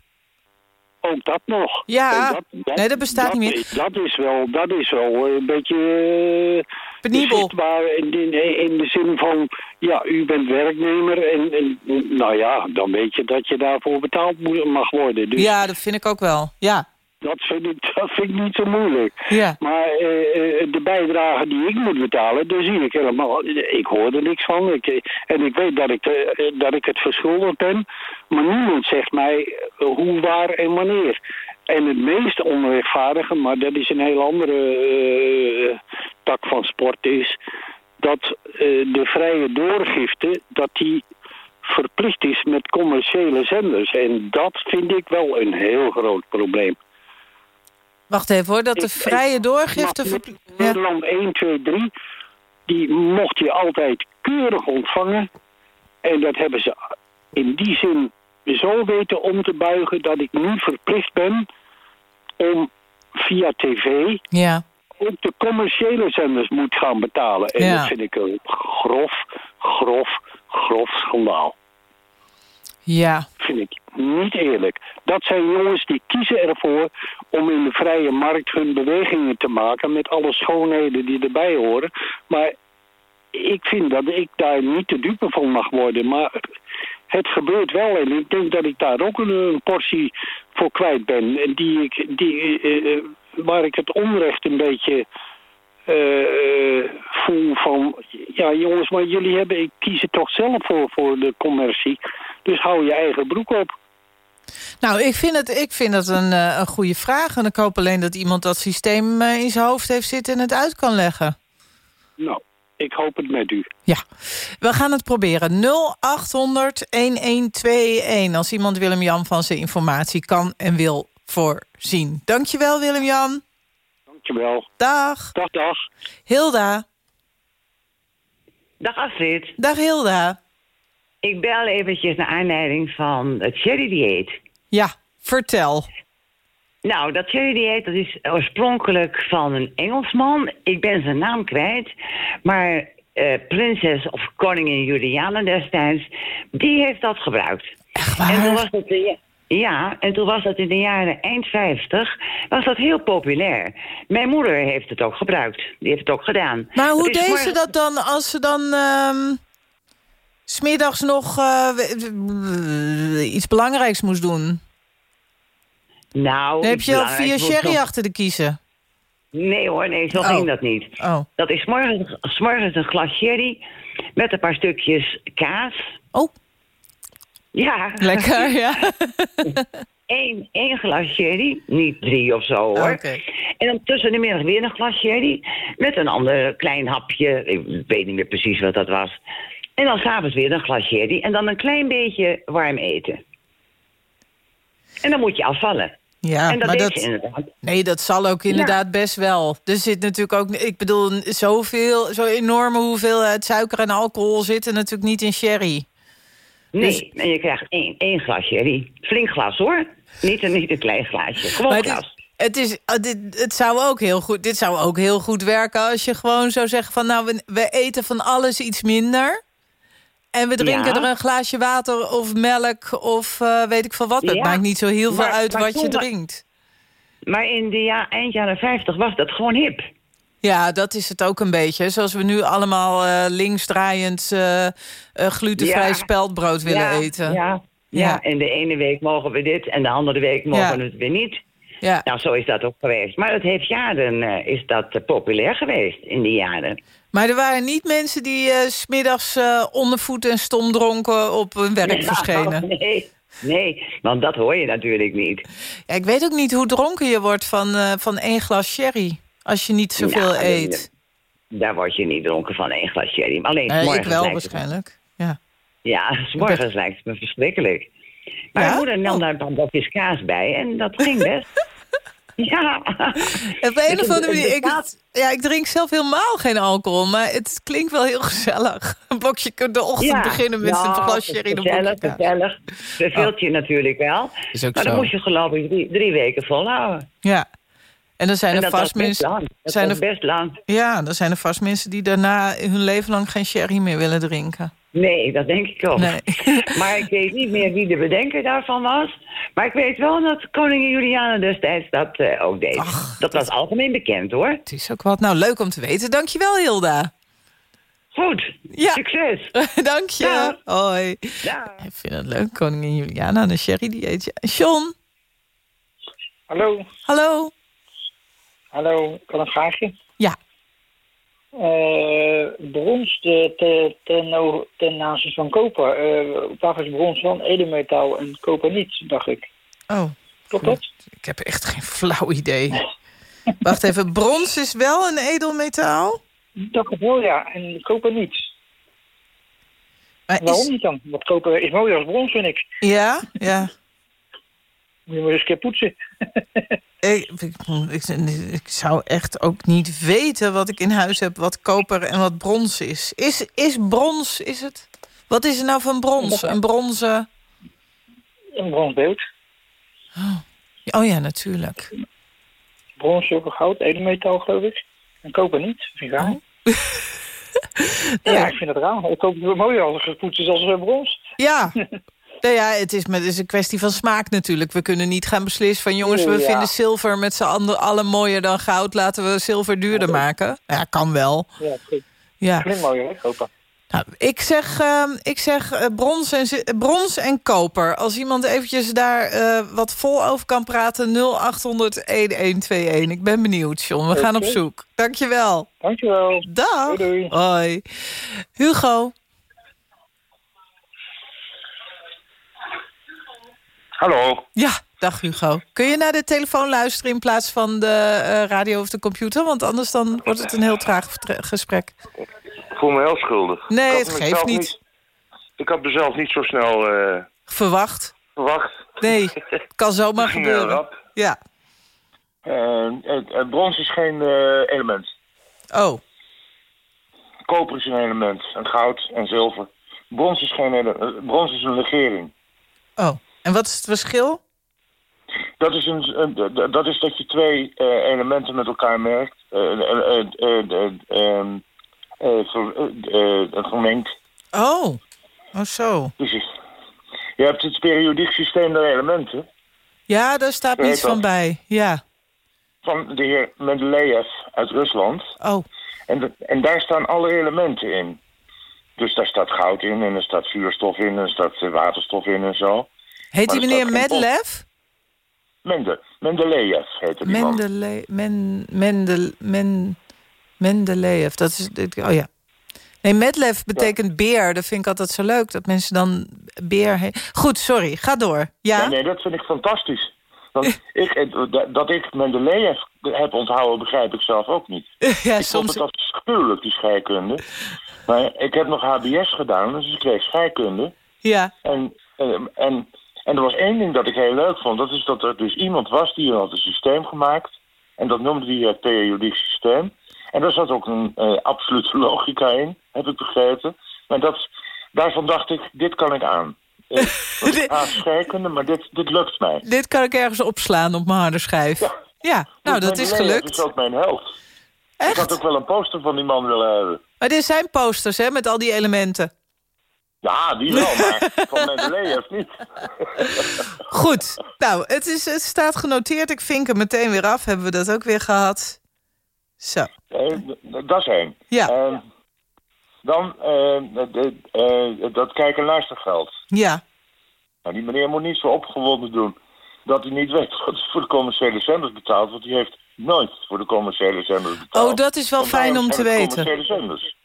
Ook dat nog. Ja. En Nee, dat bestaat dat, niet meer. is- Dat is wel, dat is wel een beetje... Penibel. in, in, in de zin van... Ja, u bent werknemer en, en nou ja, dan weet je dat je daarvoor betaald moet- mag worden. Dus Ja, dat vind ik ook wel. Ja. dat, vind ik, dat vind ik niet zo moeilijk. Ja. Maar eh, eh, de bijdrage die ik moet betalen, daar zie ik helemaal... Ik hoor er niks van. Ik, eh, en ik weet dat ik, dat ik het verschuldigd ben. Maar niemand zegt mij hoe, waar en wanneer. En het meest onrechtvaardige, maar dat is een heel andere eh, tak van sport, is dat eh, de vrije doorgifte, dat die verplicht is met commerciële zenders. En dat vind ik wel een heel groot probleem. Wacht even hoor, dat de vrije doorgifte... verpli- Nederland 1, 2, 3, die mocht je altijd keurig ontvangen. En dat hebben ze in die zin zo weten om te buigen... dat ik nu verplicht ben om via tv Ja. ook de commerciële zenders moet gaan betalen. En Ja. dat vind ik een grof, grof, grof schandaal. Ja. Vind ik niet eerlijk. Dat zijn jongens die kiezen ervoor om in de vrije markt hun bewegingen te maken... met alle schoonheden die erbij horen. Maar ik vind dat ik daar niet te dupe van mag worden. Maar het gebeurt wel en ik denk dat ik daar ook een, een portie voor kwijt ben. En Die ik, die, eh, eh, waar ik het onrecht een beetje eh, eh, voel van... Ja jongens, maar jullie hebben, ik kies het toch zelf voor, voor de commercie. Dus hou je eigen broek op. Nou, ik vind het, ik vind het een, eh, een goede vraag. En ik hoop alleen dat iemand dat systeem eh, in zijn hoofd heeft zitten... en het uit kan leggen. Nou, ik hoop het met u. Ja, we gaan het proberen. 0800-1121 als iemand Willem-Jan van zijn informatie kan en wil voorzien. Dankjewel Willem-Jan. Dankjewel. Dag. Dag, dag. Hilda. Dag Astrid. Dag Hilda. Ik bel eventjes naar aanleiding van het cherry-dieet. Ja, vertel. Nou, dat cherry-dieet dat is oorspronkelijk van een Engelsman. Ik ben zijn naam kwijt. Maar eh, prinses of koningin Juliana destijds, die heeft dat gebruikt. Echt En toen was het, ja, en toen was dat in de jaren eind 50, was dat heel populair. Mijn moeder heeft het ook gebruikt. Die heeft het ook gedaan. Maar hoe deed ze dat dan als ze dan... ehm smiddags nog eh, iets belangrijks moest doen? Nou, Dan heb je al vier sherry nog- achter de kiezen. Nee hoor, nee, zo Oh. ging dat niet. Oh. Dat is morgens, 's morgens een glas sherry met een paar stukjes kaas. Oh. Ja. Lekker, ja. (laughs) Eén, één glas sherry, niet drie of zo hoor. Oké. En dan tussen de middag weer een glas sherry met een ander klein hapje. Ik weet niet meer precies wat dat was. En dan s'avonds weer een glas sherry en dan een klein beetje warm eten. En dan moet je afvallen. Ja, en dat maar dat, inderdaad. Nee, dat zal ook inderdaad best wel. Er zit natuurlijk ook, ik bedoel, zoveel, zo'n enorme hoeveelheid suiker en alcohol zitten natuurlijk niet in sherry. Nee, Dus- en je krijgt één, één glas sherry. Flink glas hoor. Niet een, niet een klein glaasje. Gewoon Maar glas. het, is, ah, dit, het zou ook heel goed, dit zou ook heel goed werken als je gewoon zou zeggen van nou, we, we eten van alles iets minder. En we drinken Ja. er een glaasje water of melk of eh, weet ik veel wat. Dat Ja, maakt niet zo heel veel maar- uit maar wat je drinkt. Maar in de ja, eind jaren 50 was dat gewoon hip. Ja, dat is het ook een beetje. Zoals we nu allemaal eh, linksdraaiend eh, glutenvrij Ja. speldbrood willen eten. Ja, ja. En de ene week mogen we dit en de andere week mogen we het weer niet. Ja. Nou, zo is dat ook geweest. Maar het heeft jaren is dat populair geweest in die jaren. Maar er waren niet mensen die 's smiddags ondervoet en stom dronken op hun werk Ja, verschenen. (laughs) Nee, nee, want dat hoor je natuurlijk niet. Ja, ik weet ook niet hoe dronken je wordt van, eh, van één glas sherry. Als je niet zoveel eet. Daar word je niet dronken van één glas sherry. Alleen, ik wel waarschijnlijk. Ja. Ja, s morgens lijkt het me verschrikkelijk. Maar mijn moeder Oh. nam daar een bakjes kaas bij en dat ging best. (laughs) ja. (laughs) Op een of andere Het- manier... Ik, ja, ik drink zelf helemaal geen alcohol, maar het klinkt wel heel gezellig. (laughs) Een blokje kunt de ochtend Ja, beginnen met nou, een glas sherry en een blokje Gezellig, gezellig. Verveelt je natuurlijk wel. Is ook maar dan zo. moest je geloof ik drie, drie weken volhouden. Ja. En dan zijn En er vast best mensen... zijn er, best lang. Ja, dan zijn er vast mensen die daarna hun leven lang geen sherry meer willen drinken. Nee, dat denk ik ook. Nee. (laughs) maar ik weet niet meer wie de bedenker daarvan was. Maar ik weet wel dat koningin Juliana destijds dat eh, ook deed. dat was algemeen bekend hoor. Het is ook wat. Nou, leuk om te weten. Dankjewel, Hilda. Goed. Ja. Succes. (laughs) Dank je. Hoi. Ik vind het leuk, koningin Juliana en een sherry dieetje. John. Hallo. Hallo. Hallo, ik had een vraagje. Ja. Eh, brons te, te, ten, ten aanzien van koper. Eh waarvoor is brons een edelmetaal en koper niet, dacht ik. Oh. Klopt dat? Ik heb echt geen flauw idee. (laughs) Wacht even, brons is wel een edelmetaal? Ik wel, ja. En koper niet. Maar Waarom is- niet dan? Want koper is mooier als brons, vind ik. Ja, ja. Moet je maar eens een keer poetsen. Ik, ik, ik, zou echt ook niet weten wat ik in huis heb... wat koper en wat brons is. Is, is brons, is het... Wat is er nou van brons? Een bronzen... Een bronsbeeld. Oh ja, natuurlijk. Brons, zilver, goud, edelmetaal, geloof ik. En koper niet. Vind ik raar. Oh. (laughs) ja, ik vind het raar. Ik koop het mooier als het gepoetst is als brons. Ja. (laughs) Nou ja, het is, met, het is een kwestie van smaak natuurlijk. We kunnen niet gaan beslissen van... jongens, we Ja. vinden zilver met z'n allen mooier dan goud. Laten we zilver duurder maken. Ja, kan wel. Ja, goed. Ja. Klinkt mooier, hè, koper. Nou, ik zeg, ehm, ik zeg eh, brons, en, brons en koper. Als iemand eventjes daar eh, wat vol over kan praten... 0800-1121. Ik ben benieuwd, John. We gaan op zoek. Dankjewel. Dankjewel. Dag. Hoi. Hugo. Hallo. Ja, dag Hugo. Kun je naar de telefoon luisteren in plaats van de eh, radio of de computer? Want anders dan wordt het een heel traag gesprek. Ik voel me heel schuldig. Nee, het geeft niet. Ik had mezelf niet zo snel eh, Verwacht. verwacht. Nee, het kan zomaar (laughs) gebeuren. rap. Ja. Eh, brons is geen eh, element. Oh. Koper is een element. En goud en zilver. Brons is, geen ele- eh, brons is een legering. Oh. En wat is het verschil? Dat is, een, dat, is dat je twee eh, elementen met elkaar merkt. eh, eh, eh, eh, eh, ehm, eh, ver- eh, eh, vermengt. Oh. Oh, zo. Dus je- hebt het periodiek systeem der elementen. Ja, daar staat niets van bij. Ja. van de heer Mendeleev uit Rusland. Oh. En, de- en daar staan alle elementen in. Dus daar staat goud in en er staat vuurstof in en er staat eh, waterstof in en zo. Heet die er meneer Medlev? Mende, Mendeleev heette die. Mendele, men, Mendel, men, Mendeleev. Dat is, oh ja. Nee, Medlev betekent beer. Dat vind ik altijd zo leuk, dat mensen dan beer... Goed, sorry, ga door. Ja? Nee, nee, dat vind ik fantastisch. Want (laughs) ik, eh, dat- ik Mendeleev heb onthouden, begrijp ik zelf ook niet. (laughs) ja, ik vond soms... het afschuwelijk, die scheikunde. Maar ik heb nog HBS gedaan, dus ik kreeg scheikunde. Ja. En, eh, en, en er was één ding dat ik heel leuk vond. Dat is dat er dus iemand was die had een systeem gemaakt. En dat noemde hij het periodiek systeem. En daar zat ook een eh, absolute (laughs) logica in, heb ik begrepen. Maar dat, daarvan dacht ik, dit kan ik aan. Eh, (laughs) ik maar dit, dit lukt mij. Dit kan ik ergens opslaan op mijn harde schijf. Ja, nou, dat is gelukt. is ook mijn held. Ik had ook wel een poster van die man willen hebben. Maar dit zijn posters, hè, met al die elementen. Ja, die wel, (laughs) maar van Mendeleev niet. (laughs) Goed, nou, het, is, het staat genoteerd. Ik vink hem meteen weer af. Hebben we dat ook weer gehad? Zo. Eh, dat is één. Ja. Eh, dan eh, eh, dat kijk- en luistergeld. Ja. Nou, die meneer moet niet zo opgewonden doen. dat hij niet weet wat hij voor de commerciële zenders betaalt. Want hij heeft nooit voor de commerciële zenders betaald. Oh, dat is wel fijn om te weten. commerciële zenders.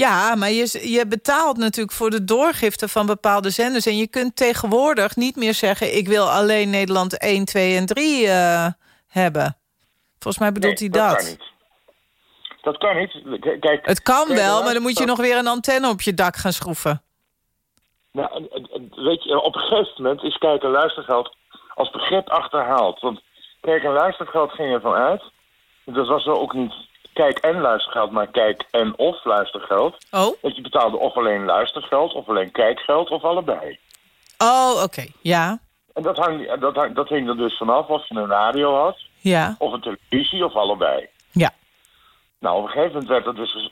Ja, maar je, je betaalt natuurlijk voor de doorgifte van bepaalde zenders. En je kunt tegenwoordig niet meer zeggen... ik wil alleen Nederland 1, 2 en 3 eh, hebben. Volgens mij bedoelt Nee, hij dat. kan niet. Dat kan niet. Kijk, Het kan kijk, wel, maar dan moet je nog weer een antenne op je dak gaan schroeven. Nou, weet je, op een gegeven moment is kijk- en luistergeld als begrip achterhaald. Want kijk- en luistergeld ging ervan uit. Dat was er ook niet kijk- en luistergeld, maar kijk- en of luistergeld. Oh. Dat je betaalde of alleen luistergeld, of alleen kijkgeld, of allebei. Oh, oké. Ja. En dat, hang, dat, hang, dat hing er dus vanaf of je een radio had, Ja. of een televisie, of allebei. Ja. Nou, op een gegeven moment werd er dus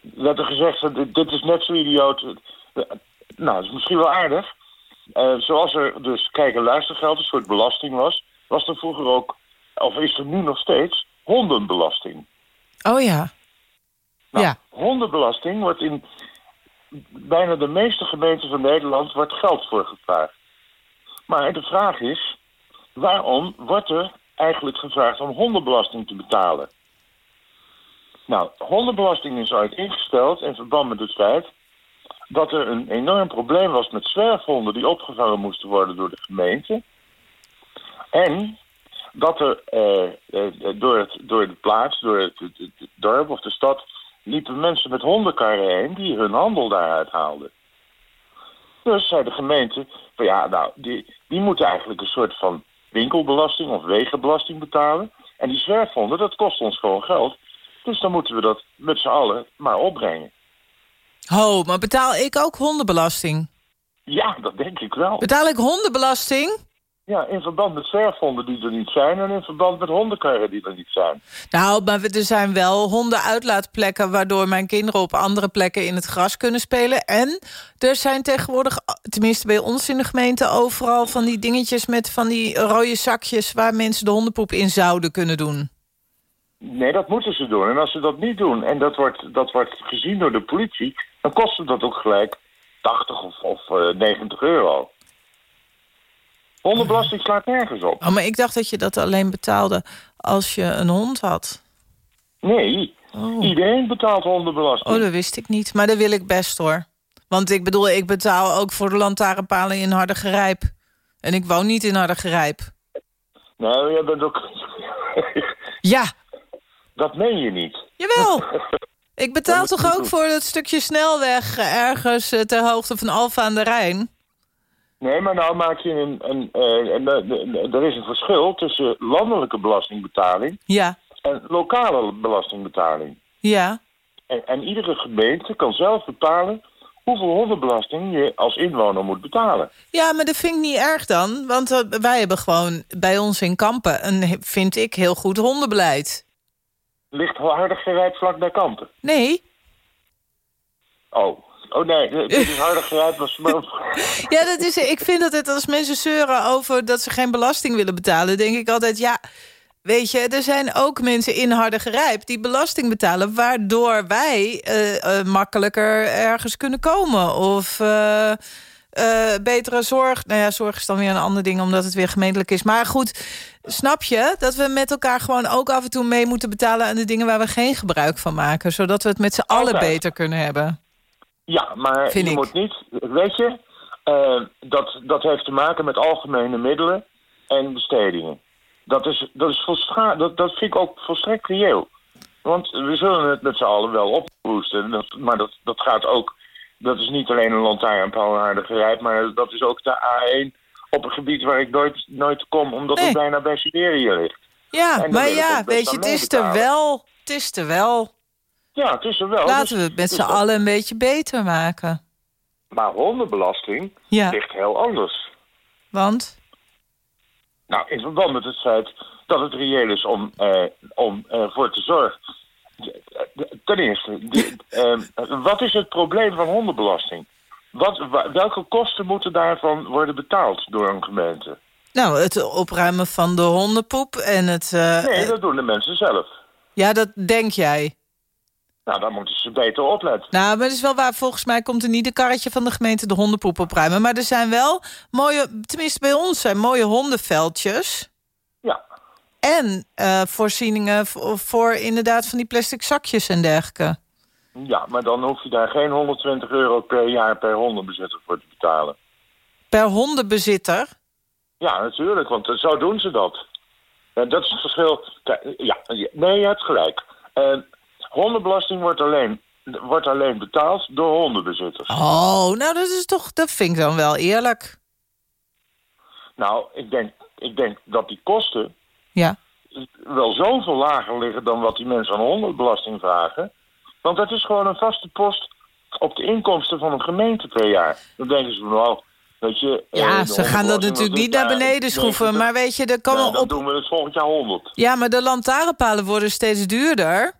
werd er gezegd, dit, dit is net zo idioot. Nou, dat is misschien wel aardig. Eh, zoals er dus kijk- en luistergeld een soort belasting was, was er vroeger ook, of is er nu nog steeds, hondenbelasting. Oh ja. Nou, Ja. hondenbelasting wordt in bijna de meeste gemeenten van Nederland wordt geld voor gevraagd. Maar de vraag is, waarom wordt er eigenlijk gevraagd om hondenbelasting te betalen? Nou, hondenbelasting is ooit ingesteld in verband met het feit dat er een enorm probleem was met zwerfhonden die opgevangen moesten worden door de gemeente. En dat er eh, eh, door, het, door de plaats, door het, het- het- het dorp of de stad, liepen mensen met hondenkarren heen die hun handel daaruit haalden. Dus zei de gemeente, van ja, nou, die, die moeten eigenlijk een soort van winkelbelasting of wegenbelasting betalen. En die zwerfhonden, dat kost ons gewoon geld. Dus dan moeten we dat met z'n allen maar opbrengen. Ho, maar betaal ik ook hondenbelasting? Ja, dat denk ik wel. Betaal ik hondenbelasting? Ja, in verband met zwerfhonden die er niet zijn en in verband met hondenkarren die er niet zijn. Nou, maar er zijn wel hondenuitlaatplekken... waardoor mijn kinderen op andere plekken in het gras kunnen spelen. En er zijn tegenwoordig, tenminste bij ons in de gemeente... overal van die dingetjes met van die rode zakjes... waar mensen de hondenpoep in zouden kunnen doen. Nee, dat moeten ze doen. En als ze dat niet doen en dat wordt, dat wordt gezien door de politie... dan kost het dat ook gelijk 80 of, of eh, 90 euro. Hondenbelasting slaat nergens op. Oh, maar ik dacht dat je dat alleen betaalde als je een hond had. Nee, iedereen betaalt hondenbelasting. Oh, dat wist ik niet. Maar dat wil ik best, hoor. Want ik bedoel, ik betaal ook voor de lantaarnpalen in Hardergerijp. En ik woon niet in Hardergerijp. Nou, jij bent ook... (laughs) Ja. Dat meen je niet. Jawel. (laughs) Ik betaal toch ook voor dat stukje snelweg ergens eh, ter hoogte van Alfa aan de Rijn? Nee, maar nou maak je een... een, eh, een- een- een- er is een verschil tussen landelijke belastingbetaling... Ja. en lokale belastingbetaling. Ja. En, en iedere gemeente kan zelf bepalen hoeveel hondenbelasting je als inwoner moet betalen. Ja, maar dat vind ik niet erg dan. Want eh, wij hebben gewoon bij ons in Kampen... een, vind ik, heel goed hondenbeleid. Ligt harder gerijpt vlak bij Kampen? Nee. Oh. Oh nee, dit is harder gerijpt als... (laughs) Ja, dat is, ik vind dat het als mensen zeuren over dat ze geen belasting willen betalen... denk ik altijd, ja, weet je, er zijn ook mensen in harde gerijp... die belasting betalen, waardoor wij eh, eh, makkelijker ergens kunnen komen. Of eh, betere zorg. Nou ja, zorg is dan weer een ander ding, omdat het weer gemeentelijk is. Maar goed, snap je dat we met elkaar gewoon ook af en toe mee moeten betalen... aan de dingen waar we geen gebruik van maken... zodat we het met z'n allen beter kunnen hebben. Ja, maar Vind je ik. moet niet... Weet je, eh, dat, dat heeft te maken met algemene middelen en bestedingen. Dat, is, dat, is volstra dat, dat vind ik ook volstrekt reëel. Want we zullen het met z'n allen wel ophoesten. Dat, maar dat, dat gaat ook... Dat is niet alleen een lantaarnpaal gerijp... maar dat is ook de A1 op een gebied waar ik nooit, nooit kom... omdat het bijna bij Siberië ligt. Ja, maar ja, weet je, het is er wel. Het is er wel. Ja, het is er wel. Laten Dus- we het met z'n allen een beetje beter maken. Maar hondenbelasting Ja. ligt heel anders. Want? Nou, in verband met het feit dat het reëel is om, eh, om ervoor te zorgen. Ten eerste, die, eh, wat is het probleem van hondenbelasting? Wat, wa- welke kosten moeten daarvan worden betaald door een gemeente? Nou, het opruimen van de hondenpoep en het... eh, Nee, eh, dat doen de mensen zelf. ja, dat denk jij. Nou, dan moeten ze beter opletten. Nou, maar dat is wel waar. Volgens mij komt er niet een karretje van de gemeente de hondenpoep opruimen. Maar er zijn wel mooie, tenminste bij ons zijn mooie hondenveldjes. Ja. En eh, voorzieningen voor, voor inderdaad van die plastic zakjes en dergelijke. Ja, maar dan hoef je daar geen 120 euro per jaar per hondenbezitter voor te betalen. Per hondenbezitter? Ja, natuurlijk, want eh, zo doen ze dat. En dat is het verschil. Ja, nee, je hebt gelijk. Eh, hondenbelasting wordt alleen, wordt alleen betaald door hondenbezitters. Oh, nou dat is toch, dat vind ik dan wel eerlijk. Nou, ik denk, ik denk dat die kosten Ja. wel zoveel lager liggen dan wat die mensen aan hondenbelasting vragen. Want dat is gewoon een vaste post op de inkomsten van een gemeente per jaar. Dan denken ze van, nou, weet je... eh, Ja, de ze gaan dat natuurlijk niet naar beneden schroeven. 90. Maar weet je, er kan Nou, dan op... doen we het volgend jaar 100. Ja, maar de lantaarnpalen worden steeds duurder.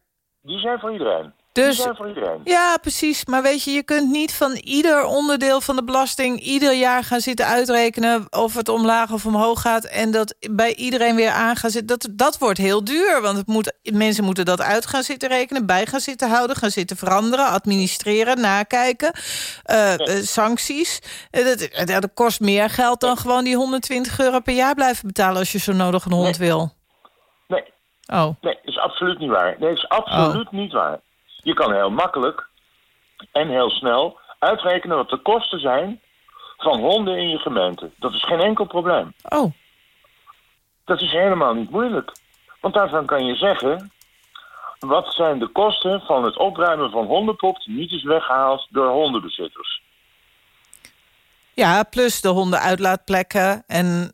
Die zijn voor iedereen. Dus- Die zijn voor iedereen. Ja, precies. Maar weet je, je kunt niet van ieder onderdeel van de belasting... ieder jaar gaan zitten uitrekenen of het omlaag of omhoog gaat... en dat bij iedereen weer aan gaan zitten. Dat, dat wordt heel duur, want het moet, mensen moeten dat uit gaan zitten rekenen... bij gaan zitten houden, gaan zitten veranderen, administreren, nakijken. eh, eh, sancties. Eh, dat, dat kost meer geld dan gewoon die 120 euro per jaar blijven betalen... als je zo nodig een hond wil. Nee. Oh. Nee, dat is absoluut niet waar. Nee, dat is absoluut niet waar. Je kan heel makkelijk en heel snel uitrekenen wat de kosten zijn van honden in je gemeente. Dat is geen enkel probleem. Oh. Dat is helemaal niet moeilijk. Want daarvan kan je zeggen... wat zijn de kosten van het opruimen van hondenpop... die niet is weggehaald door hondenbezitters. Ja, plus de hondenuitlaatplekken en...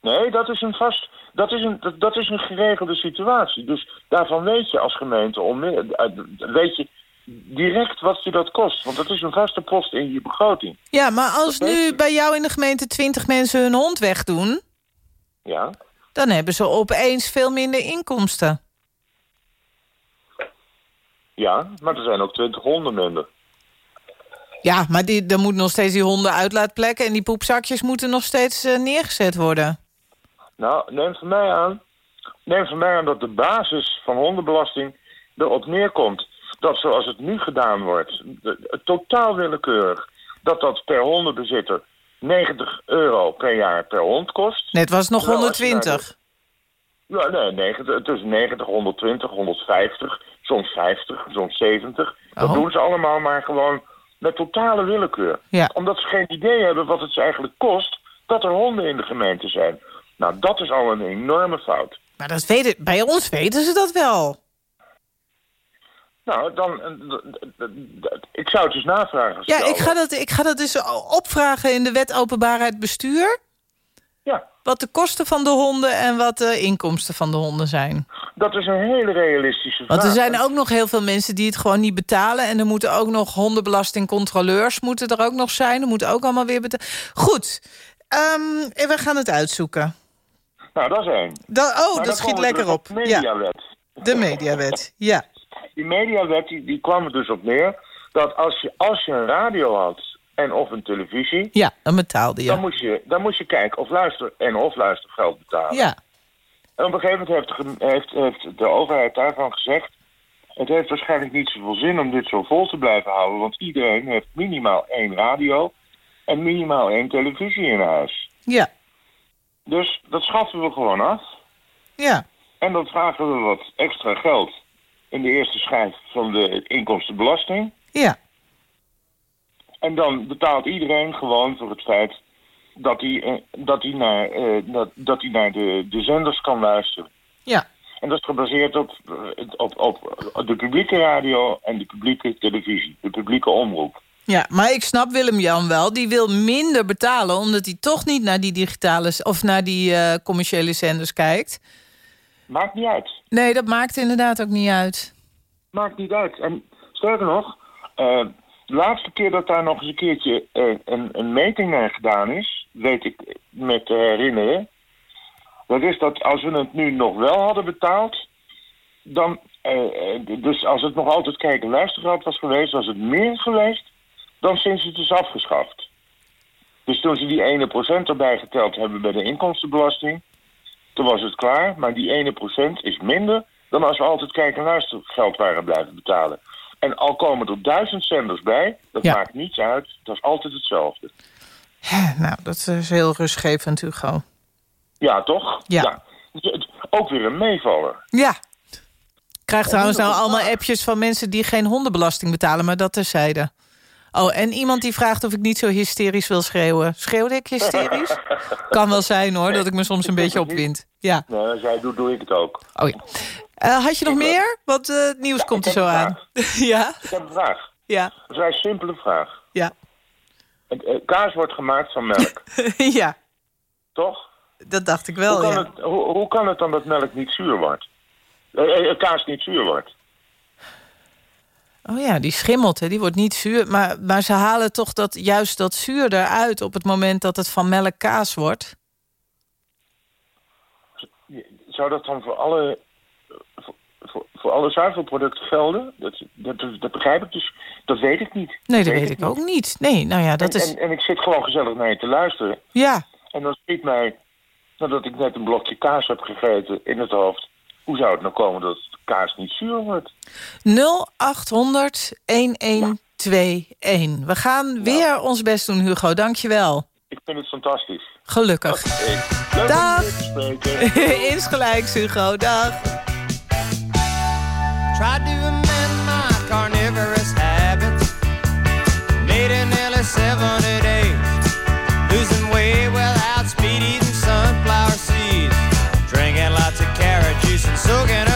Nee, dat is een vast... Dat is een, dat, is een geregelde situatie. Dus daarvan weet je als gemeente onmiddellijk... eh, weet je direct wat je dat kost. Want dat is een vaste post in je begroting. Ja, maar als nu bij jou in de gemeente 20 mensen hun hond wegdoen... Ja? dan hebben ze opeens veel minder inkomsten. Ja, maar er zijn ook 20 honden minder. Ja, maar die, er moeten nog steeds die hondenuitlaatplekken... en die poepzakjes moeten nog steeds eh, neergezet worden. Nou, neem van mij aan... Neem van mij aan dat de basis van hondenbelasting erop neerkomt... dat zoals het nu gedaan wordt, totaal willekeurig... dat dat per hondenbezitter 90 euro per jaar per hond kost. Net was nog Terwijl als je naar 120. de- Ja, nee, 90, tussen 90, 120, 150, soms 50, soms 70. Dat Oh. doen ze allemaal maar gewoon met totale willekeur. Ja. Omdat ze geen idee hebben wat het ze eigenlijk kost dat er honden in de gemeente zijn. Nou, dat is al een enorme fout. Maar dat weten, bij ons weten ze dat wel. Nou, dan, eh, ik zou het eens navragen. Ja, ik ga, dat, ik ga dat dus opvragen in de wet openbaarheid bestuur. Ja. Wat de kosten van de honden en wat de inkomsten van de honden zijn. Dat is een hele realistische vraag. Want er zijn ook nog heel veel mensen die het gewoon niet betalen. En er moeten ook nog hondenbelastingcontroleurs moeten er ook nog zijn. Er moeten ook allemaal weer betalen. Goed, en we gaan het uitzoeken. Nou, dat is één. Oh, Maar dat schiet lekker op. de mediawet. De mediawet, ja. Die mediawet die, die kwam er dus op neer dat als je, als je een radio had en of een televisie... Ja, dan betaalde je. Dan, moest je, dan moest je kijken of luister en of luistergeld betalen. Ja. En op een gegeven moment heeft heeft, heeft de overheid daarvan gezegd... het heeft waarschijnlijk niet zoveel zin om dit zo vol te blijven houden... want iedereen heeft minimaal één radio en minimaal één televisie in huis. Ja. Dus dat schaffen we gewoon af. Ja. En dan vragen we wat extra geld in de eerste schijf van de inkomstenbelasting. Ja. En dan betaalt iedereen gewoon voor het feit dat hij, eh, dat hij naar, eh, dat, dat hij naar de, de zenders kan luisteren. Ja. En dat is gebaseerd op, eh, op, op de publieke radio en de publieke televisie, de publieke omroep. Ja, maar ik snap Willem-Jan wel. Die wil minder betalen, omdat hij toch niet naar die digitale... of naar die eh, commerciële zenders kijkt. Maakt niet uit. Nee, dat maakt inderdaad ook niet uit. Maakt niet uit. En sterker nog, eh, de laatste keer dat daar nog eens een keertje eh, een, een meting naar gedaan is, weet ik met te herinneren. Dat is dat als we het nu nog wel hadden betaald, dan, dus als het nog altijd kijken en was geweest, was het meer geweest dan sinds het is afgeschaft. Dus toen ze die ene procent erbij geteld hebben bij de inkomstenbelasting, toen was het klaar. Maar die ene procent is minder dan als we altijd kijk- en luistergeld waren blijven betalen. En al komen er duizend zenders bij, dat Ja. maakt niets uit. Dat is altijd hetzelfde. Nou, dat is heel rustgevend, Hugo. Ja, toch? Ja. Het- Ook weer een meevaller. Ja. Ik krijg En trouwens nou allemaal appjes van mensen die geen hondenbelasting betalen, maar dat terzijde. Oh, en iemand die vraagt of ik niet zo hysterisch wil schreeuwen. Schreeuwde ik hysterisch? (laughs) kan wel zijn hoor, dat ik me soms een beetje opwind. Ja. Als jij doet, doe ik het ook. Oh ja. Eh, had je nog meer? Want eh, het nieuws komt er zo aan. (laughs) ja? Ik heb een vraag. Ja. Een vrij simpele vraag. Ja. Eh, kaas wordt gemaakt van melk, (laughs) ja, toch? dat dacht ik wel, hoe, kan ja. het, hoe, hoe kan het dan dat melk niet zuur wordt? Eh, eh, kaas niet zuur wordt? Oh ja, die schimmelt, hè. die wordt niet zuur. Maar, maar ze halen toch dat, juist dat zuur eruit... op het moment dat het van melk kaas wordt? Zou dat dan voor alle, voor, voor, voor alle zuivelproducten gelden? Dat, dat, dat, dat begrijp ik dus. Dat weet ik niet. Nee, dat weet ik ook niet. Nee, nou ja, dat en, is... en, en ik zit gewoon gezellig naar je te luisteren. Ja. En dan schiet mij, nadat ik net een blokje kaas heb gegeten in het hoofd... hoe zou het nou komen dat de kaas niet zuur wordt? 0800 1121. We gaan weer ons best doen, Hugo. Dank je wel. Ik vind het fantastisch. Gelukkig. Dag. (laughs) Insgelijks, Hugo. Dag. Tried soaking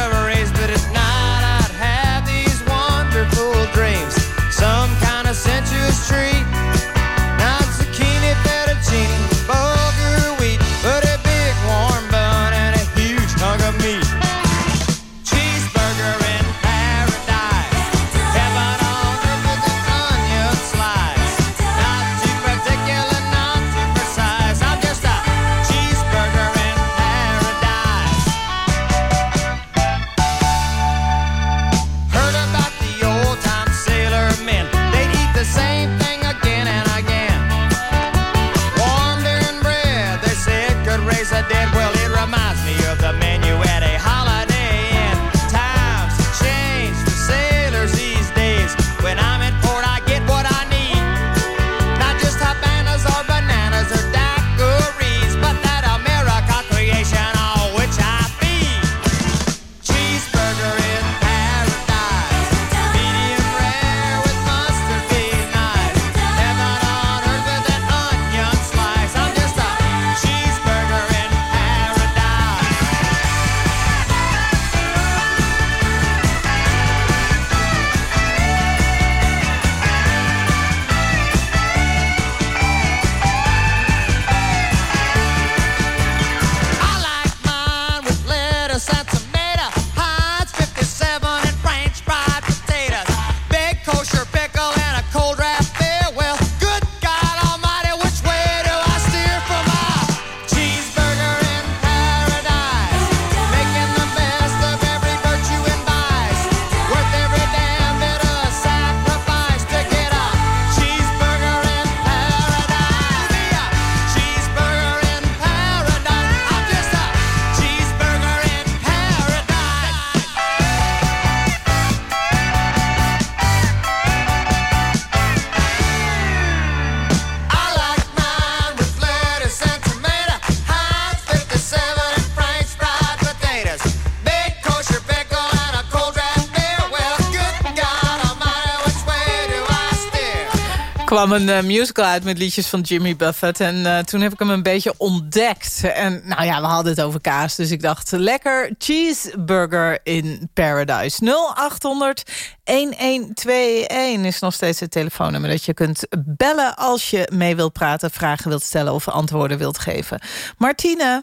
kwam een eh, musical uit met liedjes van Jimmy Buffett. En eh, toen heb ik hem een beetje ontdekt. En nou ja, we hadden het over kaas. Dus ik dacht, lekker cheeseburger in paradise. 0800 1121 is nog steeds het telefoonnummer dat je kunt bellen... als je mee wilt praten, vragen wilt stellen of antwoorden wilt geven. Martine.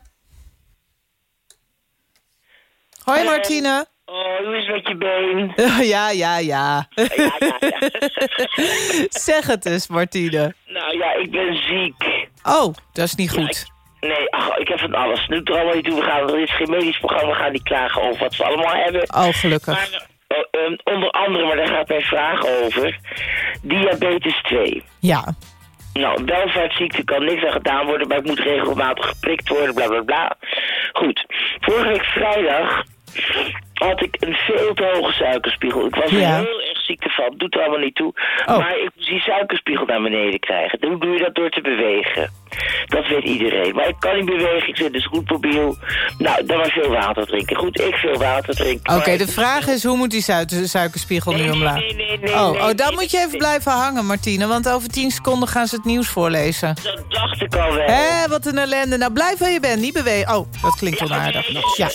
Hoi Martine. Oh, hoe is het met je been? (laughs) Ja, ja, ja. (laughs) zeg het eens, Martine. Nou ja, ik ben ziek. Oh, dat is niet goed. Nee, ach, ik heb van alles. Nu er allemaal niet toe. We gaan, er is geen medisch programma. We gaan niet klagen over wat ze allemaal hebben. Oh, gelukkig. Maar, eh, eh, onder andere, maar daar gaat mijn vraag over. Diabetes 2. Ja. Nou, welvaartsziekte kan niks aan gedaan worden, maar ik moet regelmatig geprikt worden, bla bla bla. Goed. Vorige week vrijdag had ik een veel te hoge suikerspiegel. Ik was er Ja. heel erg ziek ervan. Doet er allemaal niet toe. Oh. Maar ik moest die suikerspiegel naar beneden krijgen. Hoe doe je dat door te bewegen? Dat weet iedereen. Maar ik kan niet bewegen. Ik zit dus goed mobiel. Nou, dan maar veel water drinken. Goed, ik veel water drinken. Oké, de vraag is, hoe moet die suiker- suikerspiegel nu omlaag? nee, nee, nee, oh, nee, oh, dan nee, moet je even blijven hangen, Martine. Want over tien seconden gaan ze het nieuws voorlezen. Dat dacht ik al wel. Hé, wat een ellende. Nou, blijf waar je bent, niet bewegen. Oh, dat klinkt onaardig. Ja.